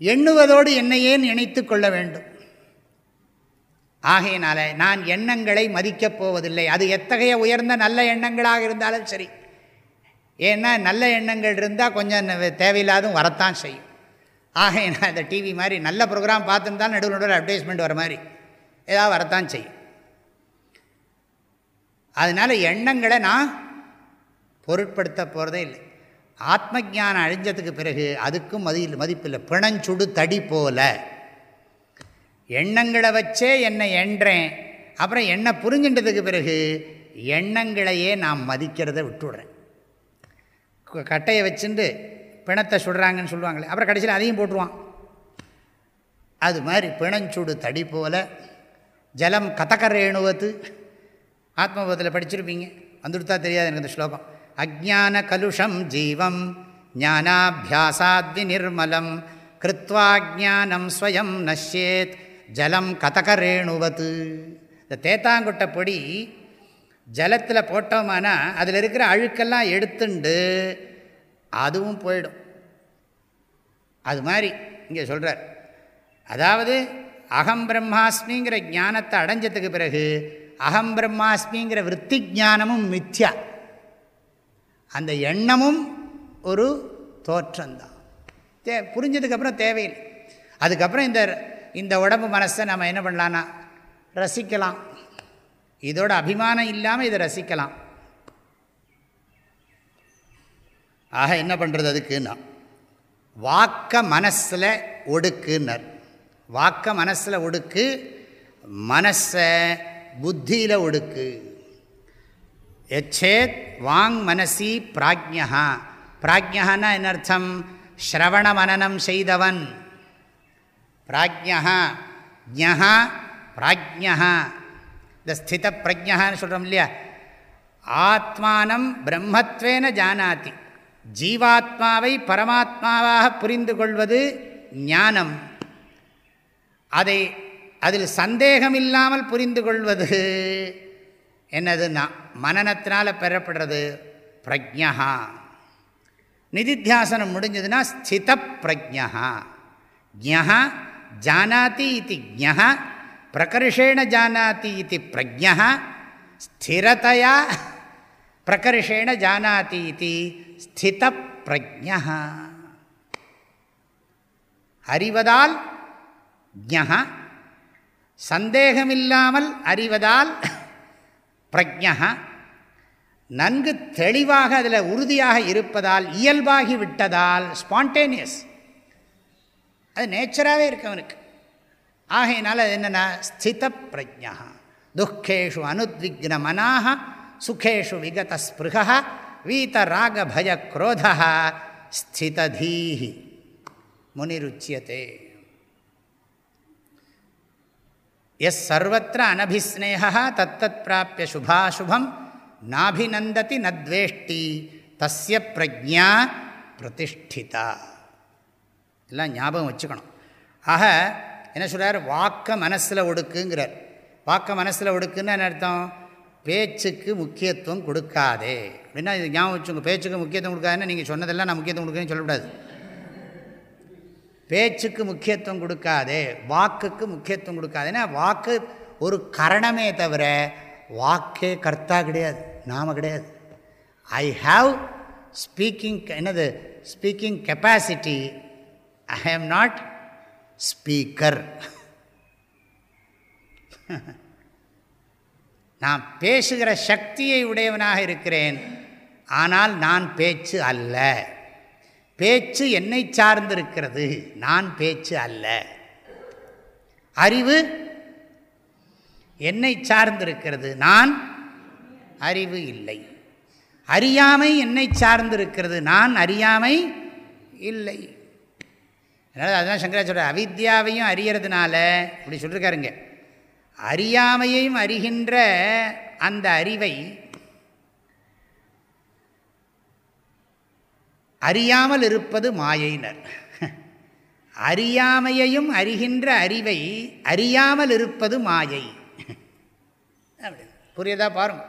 எண்ணுவதோடு என்னை ஏன் இணைத்து கொள்ள வேண்டும்? ஆகையினால நான் எண்ணங்களை மதிக்கப் போவதில்லை. அது எத்தகைய உயர்ந்த நல்ல எண்ணங்களாக இருந்தாலும் சரி. ஏன்னா நல்ல எண்ணங்கள் இருந்தால் கொஞ்சம் தேவையில்லாதும் வரத்தான் செய்யும். ஆகையினால் இந்த டிவி மாதிரி நல்ல ப்ரோக்ராம் பார்த்துருந்தாலும் நடுவில் நடுவில் அட்வர்டைஸ்மெண்ட் வர மாதிரி ஏதாவது வரத்தான் செய்யும். அதனால் எண்ணங்களை நான் பொருட்படுத்த போகிறதே இல்லை. ஆத்ம ஜானம் அழிஞ்சதுக்கு பிறகு அதுக்கும் மதி மதிப்பில்லை. பிணஞ்சுடு தடி போல. எண்ணங்களை வச்சே என்னை எண்றேன். அப்புறம் எண்ணெய் புரிஞ்சின்றதுக்கு பிறகு எண்ணங்களையே நான் மதிக்கிறத விட்டுடுறேன். கட்டையை வச்சுட்டு பிணத்தை சுடுறாங்கன்னு சொல்லுவாங்களே அப்புறம் கடைசியில் அதையும் போட்டுருவான். அது மாதிரி பிணஞ்சுடு தடி போல. ஜலம் கதக்கரேணுவத்து ஆத்மபோதத்தில் படிச்சிருப்பீங்க. வந்துடுத்தா தெரியாது எனக்கு இந்த ஸ்லோகம். அஜான கலுஷம் ஜீவம் ஞானாபியாசாத்வி நிர்மலம் கிருத்வா ஜானம் ஸ்வயம் நஷ்யேத் ஜலம் கதகரேணுவது. இந்த தேத்தாங்குட்டை பொடி ஜலத்தில் போட்டோமானா அதில் இருக்கிற அழுக்கெல்லாம் எடுத்துண்டு அதுவும் போயிடும். அது மாதிரி இங்கே சொல்கிறார் அதாவது அகம் பிரம்மாஸ்மிங்கிற ஞானத்தை அடைஞ்சதுக்கு பிறகு அகம் பிரம்மாஸ்மிங்கிற விற்பி ஜானமும் மித்யா. அந்த எண்ணமும் ஒரு தோற்றம்தான் தே புரிஞ்சதுக்கப்புறம் தேவையில்லை. அதுக்கப்புறம் இந்த இந்த உடம்பு மனசை நம்ம என்ன பண்ணலான்னா ரசிக்கலாம். இதோட அபிமானம் இல்லாமல் இதை ரசிக்கலாம். ஆக என்ன பண்ணுறது அதுக்குன்னா வாக்க மனசில் ஒடுக்குன்னர் வாக்க மனசில் ஒடுக்கு மனசை புத்தியில் ஒடுக்கு. எச்சேத் வாங் மனசி பிராஜ்யா பிராஜ்யன்னா என்ன அர்த்தம்? ஸ்ரவண மனநம் செய்தவன். பிராஜ்யா ஜா பிராஜ்யா இந்த ஸ்தித பிரஜான்னு சொல்கிறோம் இல்லையா? ஆத்மானம் பிரம்மத்வேன ஜானாதி. ஜீவாத்மாவை பரமாத்மாவாக புரிந்து கொள்வது ஞானம். அதை அதில் சந்தேகம் இல்லாமல் புரிந்து கொள்வது என்னதுன்னா மனநத்தினால் பெறப்படுறது பிரஜா நிதித்தியாசனம் முடிஞ்சதுன்னா ஸ்தித பிரஜா ஜா ஜானாதி இது ஜா பிரகர்ஷேண ஜானாதி இது பிரஜா ஸ்திரதையா பிரகர்ஷேண ஜானாதி இது ஸ்தித பிரஜா அறிவதால் ஜா சந்தேகமில்லாமல் அறிவதால் பிரஜா நன்கு தெளிவாக அதில் உறுதியாக இருப்பதால் இயல்பாகி விட்டதால் ஸ்பான்டேனியஸ் அது நேச்சராகவே இருக்கவனுக்கு ஆகையினால் அது என்னென்னா ஸ்தித பிரஜா துக்கேஷு அனுத்விக்ன மனாக சுகேஷு விகத ஸ்பிருகா வீத ராக பய குரோதா ஸ்திததீஹி. முனிருச்சியதே. எஸ் சர்வத்திர அனபிஸ்னேகா தத்தத் பிராப்பிய சுபாசுபம் நாபிநந்ததி நத்வேஷ்டி தஸ்ய பிரஜா பிரதிஷ்டிதா. எல்லாம் ஞாபகம் வச்சுக்கணும். ஆக என்ன சொல்கிறார் வாக்க மனசில் ஒடுக்குங்கிறார். வாக்க மனசில் ஒடுக்குன்னு என்ன அர்த்தம்? பேச்சுக்கு முக்கியத்துவம் கொடுக்காதே. அப்படின்னா இது ஞாபகம் வச்சுக்கோங்க. பேச்சுக்கு முக்கியத்துவம் கொடுக்காதுன்னு நீங்கள் சொன்னதெல்லாம் நான் முக்கியத்துவம் கொடுக்குறேன்னு சொல்லக்கூடாது. பேச்சுக்கு முக்கியத்துவம் கொடுக்காதே வாக்குக்கு முக்கியத்துவம் கொடுக்காதுன்னா வாக்கு ஒரு கரணமே தவிர வாக்கே கர்த்தா கிடையாது நாம கிடையாது. ஐ ஹாவ் ஸ்பீக்கிங் என்னது? Speaking capacity I am not speaker நான் பேசுகிற சக்தியை உடையவனாக இருக்கிறேன். ஆனால் நான் பேச்சு அல்ல. பேச்சு என்னை சார்ந்திருக்கிறது. நான் பேச்சு அல்ல. அறிவு என்னை சார்ந்திருக்கிறது. நான் அறிவு இல்லை. அறியாமை என்னை சார்ந்திருக்கிறது. நான் அறியாமை இல்லை. அதனால் அதுதான் சங்கராச்சாரிய அவித்யாவையும் அறியறதுனால இப்படி சொல்லியிருக்காருங்க அறியாமையையும் அறிகின்ற அந்த அறிவை அறியாமல் இருப்பது மாயைனர் அறியாமையையும் அறிகின்ற அறிவை அறியாமல் இருப்பது மாயை. புரியுதா? பாருங்க.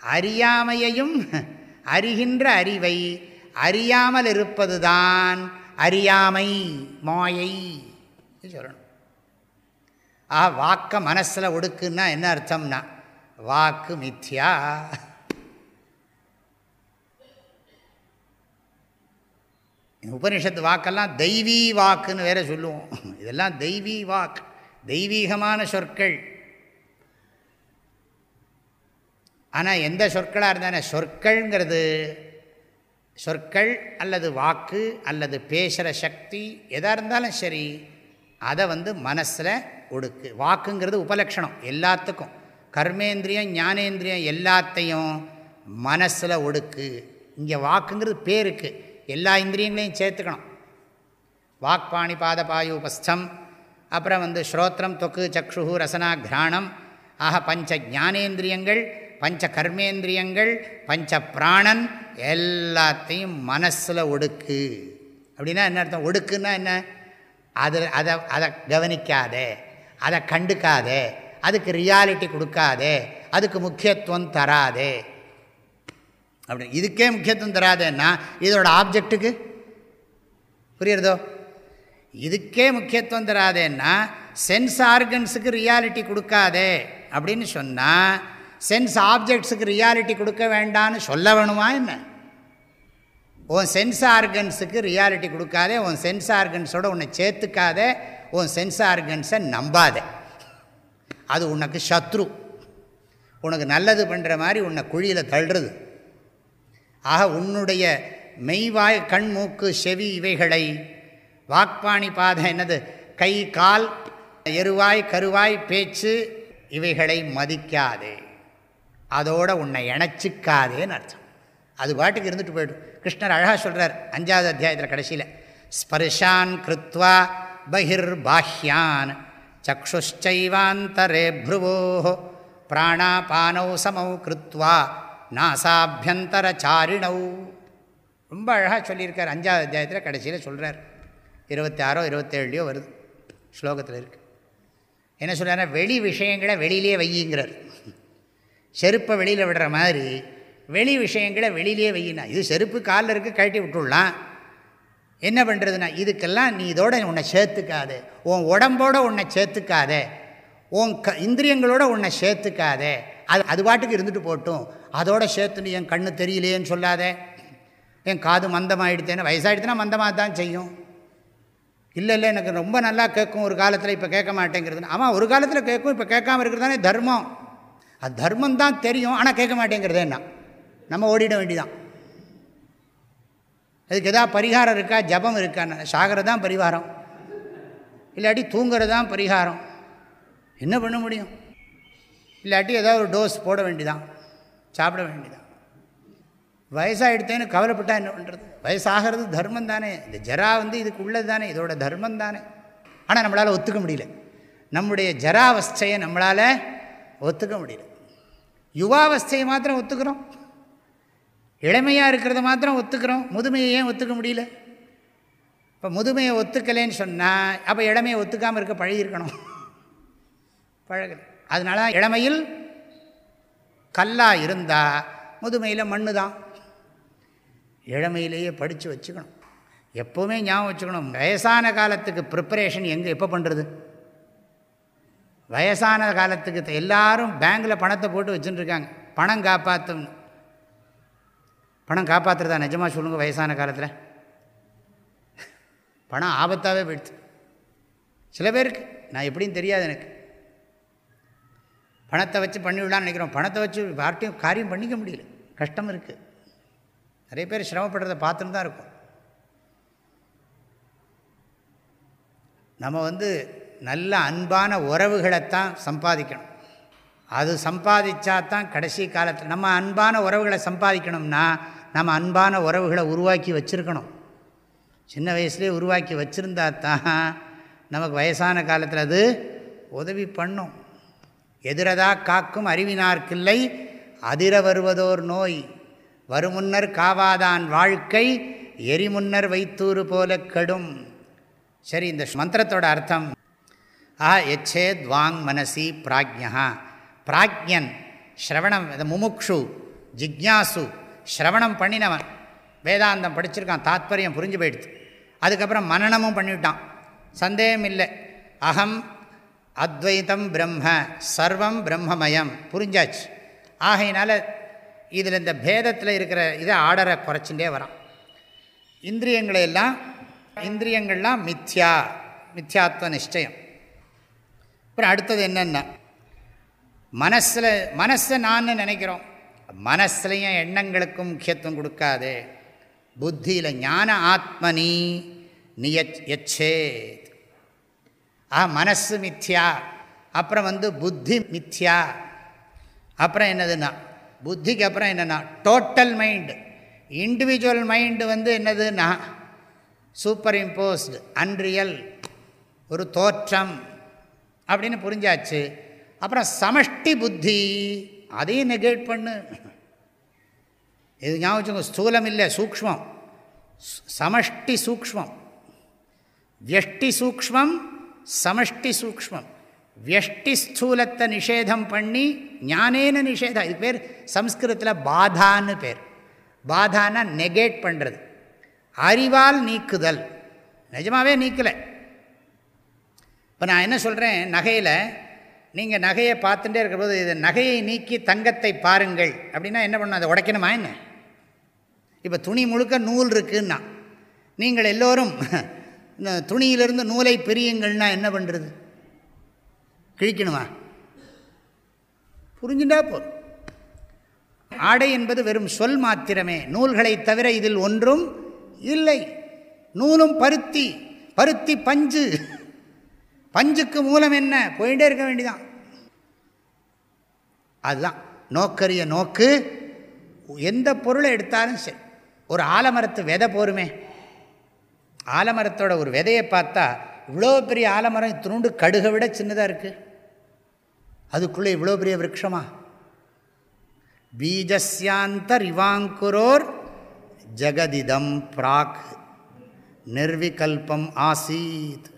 அறியாமையையும் அறிகின்ற அறிவை அறியாமல் இருப்பது தான் அறியாமை மாயை. சொல்லணும். ஆ வாக்க மனசில் ஒடுக்குன்னா என்ன அர்த்தம்னா வாக்கு மித்யா. உபனிஷத்து வாக்கெல்லாம் தெய்வீ வாக்குன்னு வேற சொல்லுவோம். இதெல்லாம் தெய்வீ வாக் தெய்வீகமான சொற்கள். ஆனால் எந்த சொற்களாக இருந்தானே சொற்கள்ங்கிறது சொற்கள் அல்லது வாக்கு அல்லது பேசுகிற சக்தி எதாக இருந்தாலும் சரி அதை வந்து மனசில் ஒடுக்கு. வாக்குங்கிறது உபலக்ஷணம் எல்லாத்துக்கும். கர்மேந்திரியம் ஞானேந்திரியம் எல்லாத்தையும் மனசில் ஒடுக்கு. இங்கே வாக்குங்கிறது பேருக்கு. எல்லா இந்திரியங்களையும் சேர்த்துக்கணும். வாக்பாணி பாதபாயு உபஸ்தம் அப்புறம் வந்து ஸ்ரோத்திரம் தொக்கு சக்ஷு ரசனா கிராணம் ஆக பஞ்ச ஜானேந்திரியங்கள் பஞ்ச கர்மேந்திரியங்கள் பஞ்ச பிராணன் எல்லாத்தையும் மனசில் ஒடுக்கு. அப்படின்னா என்ன அர்த்தம்? ஒடுக்குன்னா என்ன? அது அதை அதை கவனிக்காதே அதை கண்டுக்காதே அதுக்கு ரியாலிட்டி கொடுக்காதே அதுக்கு முக்கியத்துவம் தராதே அப்படி இதுக்கே முக்கியத்துவம் தராதேன்னா இதோட ஆப்ஜெக்ட்டுக்கு புரியுறதோ? இதுக்கே முக்கியத்துவம் தராதேன்னா சென்ஸ் ஆர்கன்ஸுக்கு ரியாலிட்டி கொடுக்காதே அப்படின்னு சொன்னால் சென்ஸ் ஆப்ஜெக்ட்ஸுக்கு ரியாலிட்டி கொடுக்க வேண்டான்னு சொல்ல வேணுமா என்ன? உன் சென்ஸ் ஆர்கன்ஸுக்கு ரியாலிட்டி கொடுக்காதே உன் சென்ஸ் ஆர்கன்ஸோட உன்னை சேர்த்துக்காதே உன் சென்ஸ் ஆர்கன்ஸை நம்பாதே. அது உனக்கு சத்ரு. உனக்கு நல்லது பண்ணுற மாதிரி உன்னை குழியில் தள்ளுறது. ஆக உன்னுடைய மெய்வாய் கண் மூக்கு செவி இவைகளை வாக்பாணி பாதை என்னது? கை கால் எருவாய் கருவாய் பேச்சு இவைகளை மதிக்காதே. அதோட உன்னை இணைச்சிக்காதேன்னு அர்த்தம். அது பாட்டுக்கு இருந்துட்டு போய்டும். கிருஷ்ணர் அழகாக சொல்கிறார் அஞ்சாவது அத்தியாயத்தில் கடைசியில் ஸ்பர்ஷான் கிருத்வா பகிர் பாஹ்யான் சக்ஷுச்சைவாந்தரே ப்ருவோ பிராணாபானௌ சமௌ கிருத்வா நாசாபியந்தரச்சாரிணௌ. ரொம்ப அழகாக சொல்லியிருக்கார். அஞ்சாவது அத்தியாயத்தில் கடைசியில் சொல்கிறார் இருபத்தி ஆறோ இருபத்தேழுலையோ வருது. ஸ்லோகத்தில் இருக்குது என்ன சொல்கிறார் வெளி விஷயங்களை வெளியிலே வையுங்கிறார். செருப்பை வெளியில் விடுற மாதிரி வெளி விஷயங்களை வெளியிலே வையினா இது செருப்பு காலில் இருக்குது கழட்டி விட்டுடலாம். என்ன பண்ணுறதுனா இதுக்கெல்லாம் நீ இதோட உன்னை சேர்த்துக்காதே. உன் உடம்போட உன்னை சேர்த்துக்காத. உன் க இந்திரியங்களோட உன்னை சேர்த்துக்காதே. அது அது பாட்டுக்கு இருந்துட்டு போட்டும். அதோட சேர்த்துன்னு என் கண்ணு தெரியலையேன்னு சொல்லாதே. என் காது மந்தமாகிடுத்தேன்னு வயசாகிடுத்துனா மந்தமாக தான் செய்யும். இல்லை இல்லை எனக்கு ரொம்ப நல்லா கேட்கும். ஒரு காலத்தில் இப்போ கேட்க மாட்டேங்கிறது. ஆமாம் ஒரு காலத்தில் கேட்கும் இப்போ கேட்காம இருக்கிறது தானே தர்மம். அது தர்மம் தான் தெரியும் ஆனால் கேட்க மாட்டேங்கிறது என்ன? நம்ம ஓடிட வேண்டிதான். அதுக்கு எதாவது பரிகாரம் இருக்கா? ஜபம் இருக்கான்னு சாகிறது தான் பரிகாரம். இல்லாட்டி தூங்குறது தான் பரிகாரம். என்ன பண்ண முடியும்? இல்லாட்டி ஏதாவது ஒரு டோஸ் போட வேண்டிதான். சாப்பிட வேண்டிதான். வயசாகிடுத்தேன்னு கவலைப்பட்டா என்ன பண்ணுறது வயசாகிறது தர்மம் தானே இந்த ஜரா வந்து இதுக்கு உள்ளது தானே இதோட தர்மம் தானே ஆனால் நம்மளால் ஒத்துக்க முடியல. நம்முடைய ஜராவஸ்தையை நம்மளால் ஒத்துக்க முடியல. யுவாவஸ்தையை மாத்திரம் ஒத்துக்கிறோம். இளமையாக இருக்கிறத மாத்திரம் ஒத்துக்கிறோம். முதுமையை ஏன் ஒத்துக்க முடியல? இப்போ முதுமையை ஒத்துக்கலேன்னு சொன்னால் அப்போ இளமையை ஒத்துக்காமல் இருக்க பழகிருக்கணும் பழகலை. அதனால தான் இளமையில் கல்லாக இருந்தால் முதுமையில் மண்ணு தான் இளமையிலேயே படித்து வச்சுக்கணும். எப்போவுமே ஞாபகம் வச்சுக்கணும். வயசான காலத்துக்கு ப்ரிப்பரேஷன் எங்கே எப்போ பண்ணுறது வயசான காலத்துக்கு எல்லாரும் பேங்கில் பணத்தை போட்டு வச்சுட்டுருக்காங்க பணம் காப்பாற்றணும் பணம் காப்பாற்றுறதா நிஜமாக சொல்லுங்கள் வயசான காலத்தில்? பணம் ஆபத்தாகவே போயிடுது சில பேருக்கு நான் எப்படின்னு தெரியாது எனக்கு. பணத்தை வச்சு பண்ணிவிடலான்னு நினைக்கிறோம். பணத்தை வச்சு யார்ட்டையும் காரியம் பண்ணிக்க முடியல. கஷ்டம் இருக்குது நிறைய பேர் சிரமப்படுறத பார்த்துன்னு தான் இருக்கும். நம்ம வந்து நல்ல அன்பான உறவுகளைத்தான் சம்பாதிக்கணும். அது சம்பாதிச்சா தான் கடைசி காலத்தில் நம்ம அன்பான உறவுகளை சம்பாதிக்கணும்னா நம்ம அன்பான உறவுகளை உருவாக்கி வச்சுருக்கணும். சின்ன வயசுலேயே உருவாக்கி வச்சுருந்தா தான் நமக்கு வயசான காலத்தில் அது உதவி பண்ணும். எதிரதா காக்கும் அறிவினார்க்கில்லை அதிர வருவதோர் நோய். வருமுன்னர் காவாதான் வாழ்க்கை எரிமுன்னர் வைத்தூறு போல கடும். சரி இந்த மந்திரத்தோட அர்த்தம். ஆ எச்சேத் வாங் மனசி பிராஜ்யா பிராஜ்யன் ஸ்ரவணம் முமுக்ஷு ஜிக்யாசு ஸ்ரவணம் பண்ணினவன். வேதாந்தம் படிச்சிருக்கான் தாத்பரியம் புரிஞ்சு போயிடுது. அதுக்கப்புறம் மனநமும் பண்ணிவிட்டான். சந்தேகம் இல்லை அகம் அத்வைதம் பிரம்ம சர்வம் பிரம்மமயம். புரிஞ்சாச்சு? ஆகையினால இதில் இந்த பேதத்தில் இருக்கிற இதை ஆர்டரை குறைச்சுட்டே வரான். இந்திரியங்களை எல்லாம் இந்திரியங்கள்லாம் மித்யா மித்யாத்வ நிச்சயம் அப்புறம் அடுத்தது என்னென்னா? மனசில் மனசை நான் நினைக்கிறோம். மனசுலையும் எண்ணங்களுக்கும் முக்கியத்துவம் கொடுக்காது. புத்தியில் ஞான ஆத்மனி நியச் எச்சேத் ஆ மனசு மித்யா. அப்புறம் வந்து புத்தி மித்யா. அப்புறம் என்னதுன்னா புத்திக்கு அப்புறம் என்னென்னா டோட்டல் மைண்டு இண்டிவிஜுவல் மைண்டு வந்து என்னதுன்னா சூப்பர் இம்போஸ்டு அன்ரியல் ஒரு தோற்றம் அப்படின்னு புரிஞ்சாச்சு. அப்புறம் சமஷ்டி புத்தி அதையும் நெகேட் பண்ணு. இது ஞாபகம் ஸ்தூலம் இல்லை சூக்மம் சமஷ்டி சூக்மம் வியஷ்டி சூக்மம் சமஷ்டி சூக்மம் வியஷ்டி ஸ்தூலத்தை நிஷேதம் பண்ணி ஞானேன நிஷேதம் இது பேர் சம்ஸ்கிருதத்தில் பாதான்னு பேர். பாதானா நெகேட் பண்ணுறது அறிவால் நீக்குதல். நிஜமாகவே நீக்கலை. இப்போ நான் என்ன சொல்கிறேன் நகையில் நீங்கள் நகையை பார்த்துட்டே இருக்கிறபோது இது நகையை நீக்கி தங்கத்தை பாருங்கள். அப்படின்னா என்ன பண்ணணும் அதை உடைக்கணுமா என்ன? இப்போ துணி முழுக்க நூல் இருக்குன்னா நீங்கள் எல்லோரும் துணியிலிருந்து நூலை பிரியுங்கள்னா என்ன பண்ணுறது கிழிக்கணுமா? புரிஞ்சுட்டா போதும். ஆடை என்பது வெறும் சொல் மாத்திரமே. நூல்களை தவிர இதில் ஒன்றும் இல்லை. நூலும் பருத்தி பருத்தி பஞ்சு. பஞ்சுக்கு மூலம் என்ன? போயிட்டே இருக்க வேண்டிதான். அதுதான். நோக்கரிய நோக்கு. எந்த பொருளை எடுத்தாலும் சரி. ஒரு ஆலமரத்து விதை போருமே. ஆலமரத்தோட ஒரு விதையை பார்த்தா இவ்வளோ பெரிய ஆலமரம் துருண்டு கடுகை விட சின்னதாக இருக்குது அதுக்குள்ளே இவ்வளோ பெரிய விரக்ஷமா பீஜஸ்யாந்தர் இவாங்குரோர் ஜெகதிதம் பிராக் நிர்விகல்பம் ஆசீத்.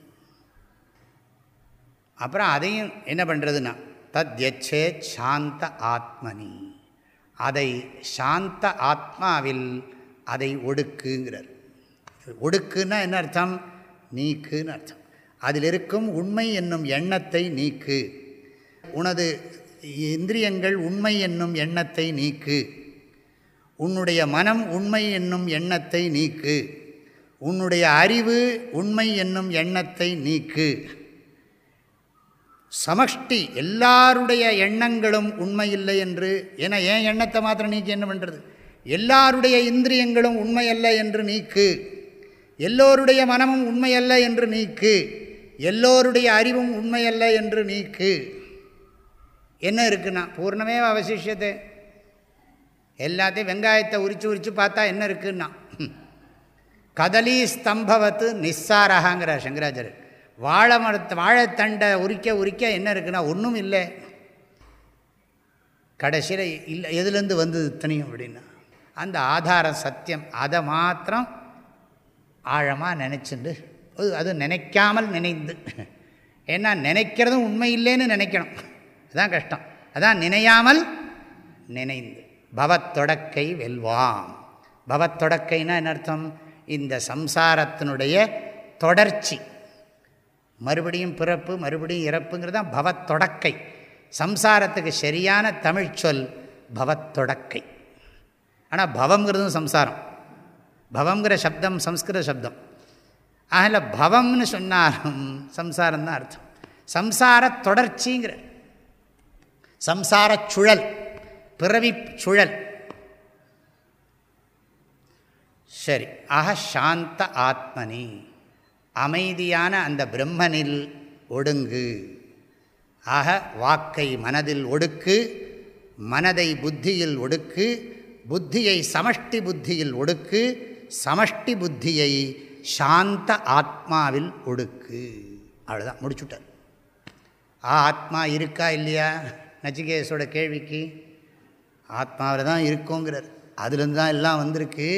அப்புறம் அதையும் என்ன பண்ணுறதுன்னா தத்யச்சே சாந்த ஆத்மனி. அதை சாந்த ஆத்மாவில் அதை ஒடுக்குங்கிறார். ஒடுக்குன்னா என்ன அர்த்தம்? நீக்குன்னு அர்த்தம். அதில் இருக்கும் உண்மை என்னும் எண்ணத்தை நீக்கு. உனது இந்திரியங்கள் உண்மை என்னும் எண்ணத்தை நீக்கு. உன்னுடைய மனம் உண்மை என்னும் எண்ணத்தை நீக்கு. உன்னுடைய அறிவு உண்மை என்னும் எண்ணத்தை நீக்கு. சமஷ்டி எல்லாருடைய எண்ணங்களும் உண்மை இல்லை என்று ஏன்னா ஏன் எண்ணத்தை மாத்திரம் நீக்கி என்ன பண்ணுறது எல்லாருடைய இந்திரியங்களும் உண்மையல்ல என்று நீக்கு. எல்லோருடைய மனமும் உண்மையல்ல என்று நீக்கு. எல்லோருடைய அறிவும் உண்மையல்ல என்று நீக்கு. என்ன இருக்குன்னா பூர்ணமே அவசிஷத்தை. எல்லாத்தையும் வெங்காயத்தை உரித்து உரித்து பார்த்தா என்ன இருக்குன்னா கதலி ஸ்தம்பவத்து நிஸ்ஸாரகாங்கிற சங்கராஜர் வாழை மரத்தை வாழைத்தண்டை உரிக்க உரிக்க என்ன இருக்குன்னா ஒன்றும் இல்லை. கடைசியில் இல்லை எதுலேருந்து வந்தது இத்தனையும் அப்படின்னா அந்த ஆதாரம் சத்தியம். அதை மாத்திரம் ஆழமாக நினச்சிண்டு. அது நினைக்காமல் நினைந்து. ஏன்னா நினைக்கிறதும் உண்மை இல்லைன்னு நினைக்கணும். அதுதான் கஷ்டம். அதான் நினையாமல் நினைந்து. பவத்தொடக்கை வெல்வாம். பவத்தொடக்கைனா என்ன அர்த்தம்? இந்த சம்சாரத்தினுடைய தொடர்ச்சி. மறுபடியும் பிறப்பு மறுபடியும் இறப்புங்கிறது தான் பவத்தொடக்கை. சம்சாரத்துக்கு சரியான தமிழ் சொல் பவத்தொடக்கை. ஆனால் பவங்கிறதும் சம்சாரம். பவங்கிற சப்தம் சம்ஸ்கிருத சப்தம். அதில் பவம்னு சொன்னாலும் சம்சாரம் தான் அர்த்தம். சம்சார தொடர்ச்சிங்கிற. சம்சார சுழல் பிறவி சுழல். சரி ஆக சாந்த ஆத்மனி அமைதியான அந்த பிரம்மனில் ஒடுங்கு. ஆக வாக்கை மனதில் ஒடுக்கு மனதை புத்தியில் ஒடுக்கு புத்தியை சமஷ்டி புத்தியில் ஒடுக்கு சமஷ்டி புத்தியை சாந்த ஆத்மாவில் ஒடுக்கு. அவ்வளோதான் முடிச்சுட்டார். ஆத்மா இருக்கா இல்லையா? நச்சிகேசோட கேள்விக்கு. ஆத்மாவில் தான் இருக்குங்கிறார். அதுலேருந்து தான் எல்லாம் வந்திருக்கு.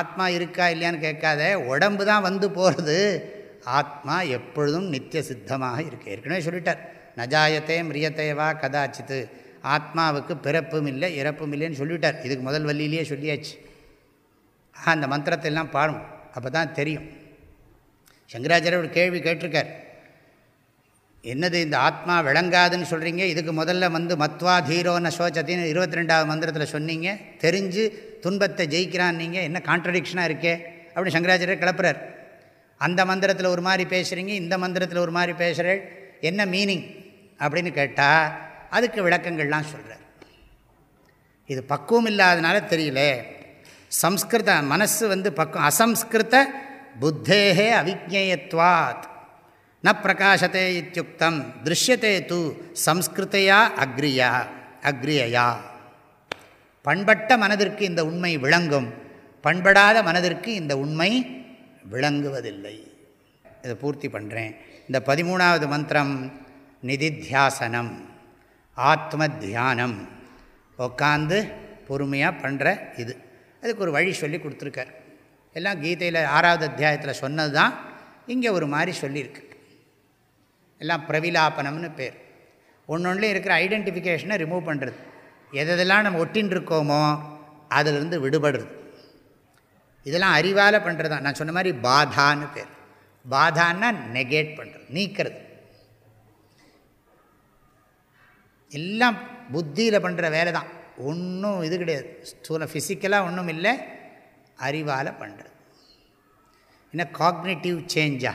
ஆத்மா இருக்கா இல்லையான்னு கேட்காத உடம்பு தான் வந்து போகிறது ஆத்மா எப்பொழுதும் நித்திய சித்தமாக இருக்குது ஏற்கனவே சொல்லிட்டார். நஜாயத்தே மிரியத்தேவா கதாச்சித்து ஆத்மாவுக்கு பிறப்பும் இல்லை இறப்பும் இல்லைன்னு சொல்லிவிட்டார் இதுக்கு முதல் வள்ளியிலேயே சொல்லியாச்சு. அந்த மந்திரத்தை எல்லாம் பாடும். அப்போ தான் தெரியும். சங்கராச்சாரியர் ஒரு கேள்வி கேட்டிருக்கார். என்னது இந்த ஆத்மா விளங்காதுன்னு சொல்கிறீங்க இதுக்கு முதல்ல வந்து மத்வா தீரோன சோச்சத்தின்னு இருபத்தி ரெண்டாவது மந்திரத்தில் சொன்னீங்க. தெரிஞ்சு துன்பத்தை ஜெயிக்கிறான் நீங்கள் என்ன கான்ட்ரடிக்ஷனாக இருக்கே? அப்படின்னு சங்கராச்சாரியர் கிளப்புறார். அந்த மந்திரத்தில் ஒரு மாதிரி பேசுகிறீங்க இந்த மந்திரத்தில் ஒரு மாதிரி பேசுகிறேள் என்ன மீனிங் அப்படின்னு கேட்டால் அதுக்கு விளக்கங்கள்லாம் சொல்கிறார் இது பக்குவம் இல்லாதனால தெரியல. சம்ஸ்கிருத மனசு வந்து பக்கம் அசம்ஸ்கிருத புத்தேகே அவிஜேயத்வாத் ந பிரகாசத்தே இத்தியுக்தம் திருஷ்யத்தே தூ சம்ஸ்கிருத்தையா அக்ரியா அக்ரியயா. பண்பட்ட மனதிற்கு இந்த உண்மை விளங்கும் பண்படாத மனதிற்கு இந்த உண்மை விளங்குவதில்லை. இதை பூர்த்தி பண்ணுறேன் இந்த பதிமூணாவது மந்திரம் நிதித்தியாசனம் ஆத்ம தியானம் உட்காந்து பொறுமையாக பண்ணுற இது. அதுக்கு ஒரு வழி சொல்லி கொடுத்துருக்கார். எல்லாம் கீதையில் ஆறாவது அத்தியாயத்தில் சொன்னது தான் இங்கே ஒரு மாதிரி சொல்லியிருக்கு. எல்லாம் பிரவிலாபனம்னு பேர். ஒன்று ஒன்றுலேயும் இருக்கிற ஐடென்டிஃபிகேஷனை ரிமூவ் பண்ணுறது எதெல்லாம் நம்ம ஒட்டின்னு இருக்கோமோ அதிலிருந்து விடுபடுறது. இதெல்லாம் அறிவால் பண்ணுறது தான் நான் சொன்ன மாதிரி பாதான்னு பேர். பாதான்னா நெகேட் பண்ணுறது நீக்கிறது. எல்லாம் புத்தியில் பண்ணுற வேலை தான் ஒன்றும் இது கிடையாது. ஸ்தூல ஃபிசிக்கலாக ஒன்றும் இல்லை. அறிவால் பண்ணுறது என்ன காக்னேட்டிவ் சேஞ்சா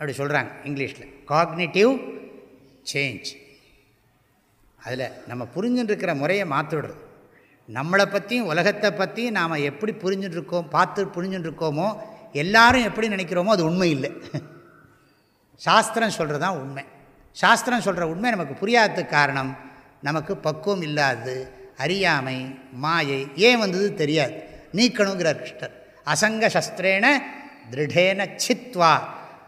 அப்படி சொல்கிறாங்க இங்கிலீஷில். காக்னேட்டிவ் சேஞ்ச் அதில் நம்ம புரிஞ்சுட்டுருக்கிற முறையை மாற்றிடுறது நம்மளை பற்றியும் உலகத்தை பற்றியும் நாம் எப்படி புரிஞ்சுட்டுருக்கோம் பார்த்து புரிஞ்சுட்டுருக்கோமோ எல்லாரும் எப்படி நினைக்கிறோமோ அது உண்மை இல்லை. சாஸ்திரம் சொல்கிறது தான் உண்மை. சாஸ்திரம் சொல்கிற உண்மை நமக்கு புரியாததுக்கு காரணம் நமக்கு பக்குவம் இல்லாது அறியாமை மாயை ஏன் வந்தது தெரியாது. நீக்கணுங்கிறார் கிருஷ்ணர். அசங்க சஸ்திரேன திருடேன சித்வா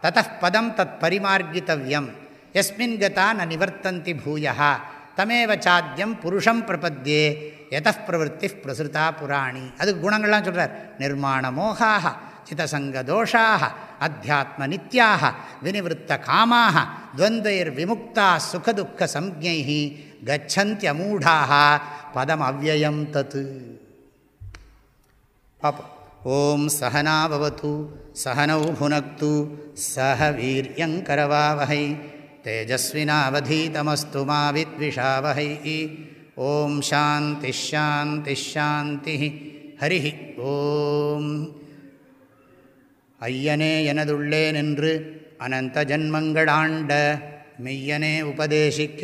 ததப்பதம் தத் பரிமார்கித்தவியம் எஸ்மின் கதா ந நிவர்த்தந்தி பூயா தமேவ சாத்தியம் புருஷம் பிரபத்தியே எத பிரவருத்தி பிரசுதா புராணி. அதுக்கு குணங்கள்லாம் சொல்கிறார் நிர்மாண மோகாக சிதசங்க தோஷாக அத்தியாத்ம நித்யாக வினிவத்த காமாக துவந்தைர் விமுக்தா சுகதுக்க சம்ஜை கச்சந்தியமூடாக பதம் அவ்வயம் தத்து பார்ப்போம் ஓம் சகனாபவத்து சகனௌ புனக்து சக வீரியங்கரவாவகை தேஜஸ்வினாவதீதமஸ்து மாவித்விஷாவகை ஓம் சாந்தி ஷாந்தி ஷாந்தி ஹரி ஓம் ஐயனே எனதுள்ளே நின்று அனந்த ஜன்மங்களாண்ட மெய்யனே உபதேசிக்க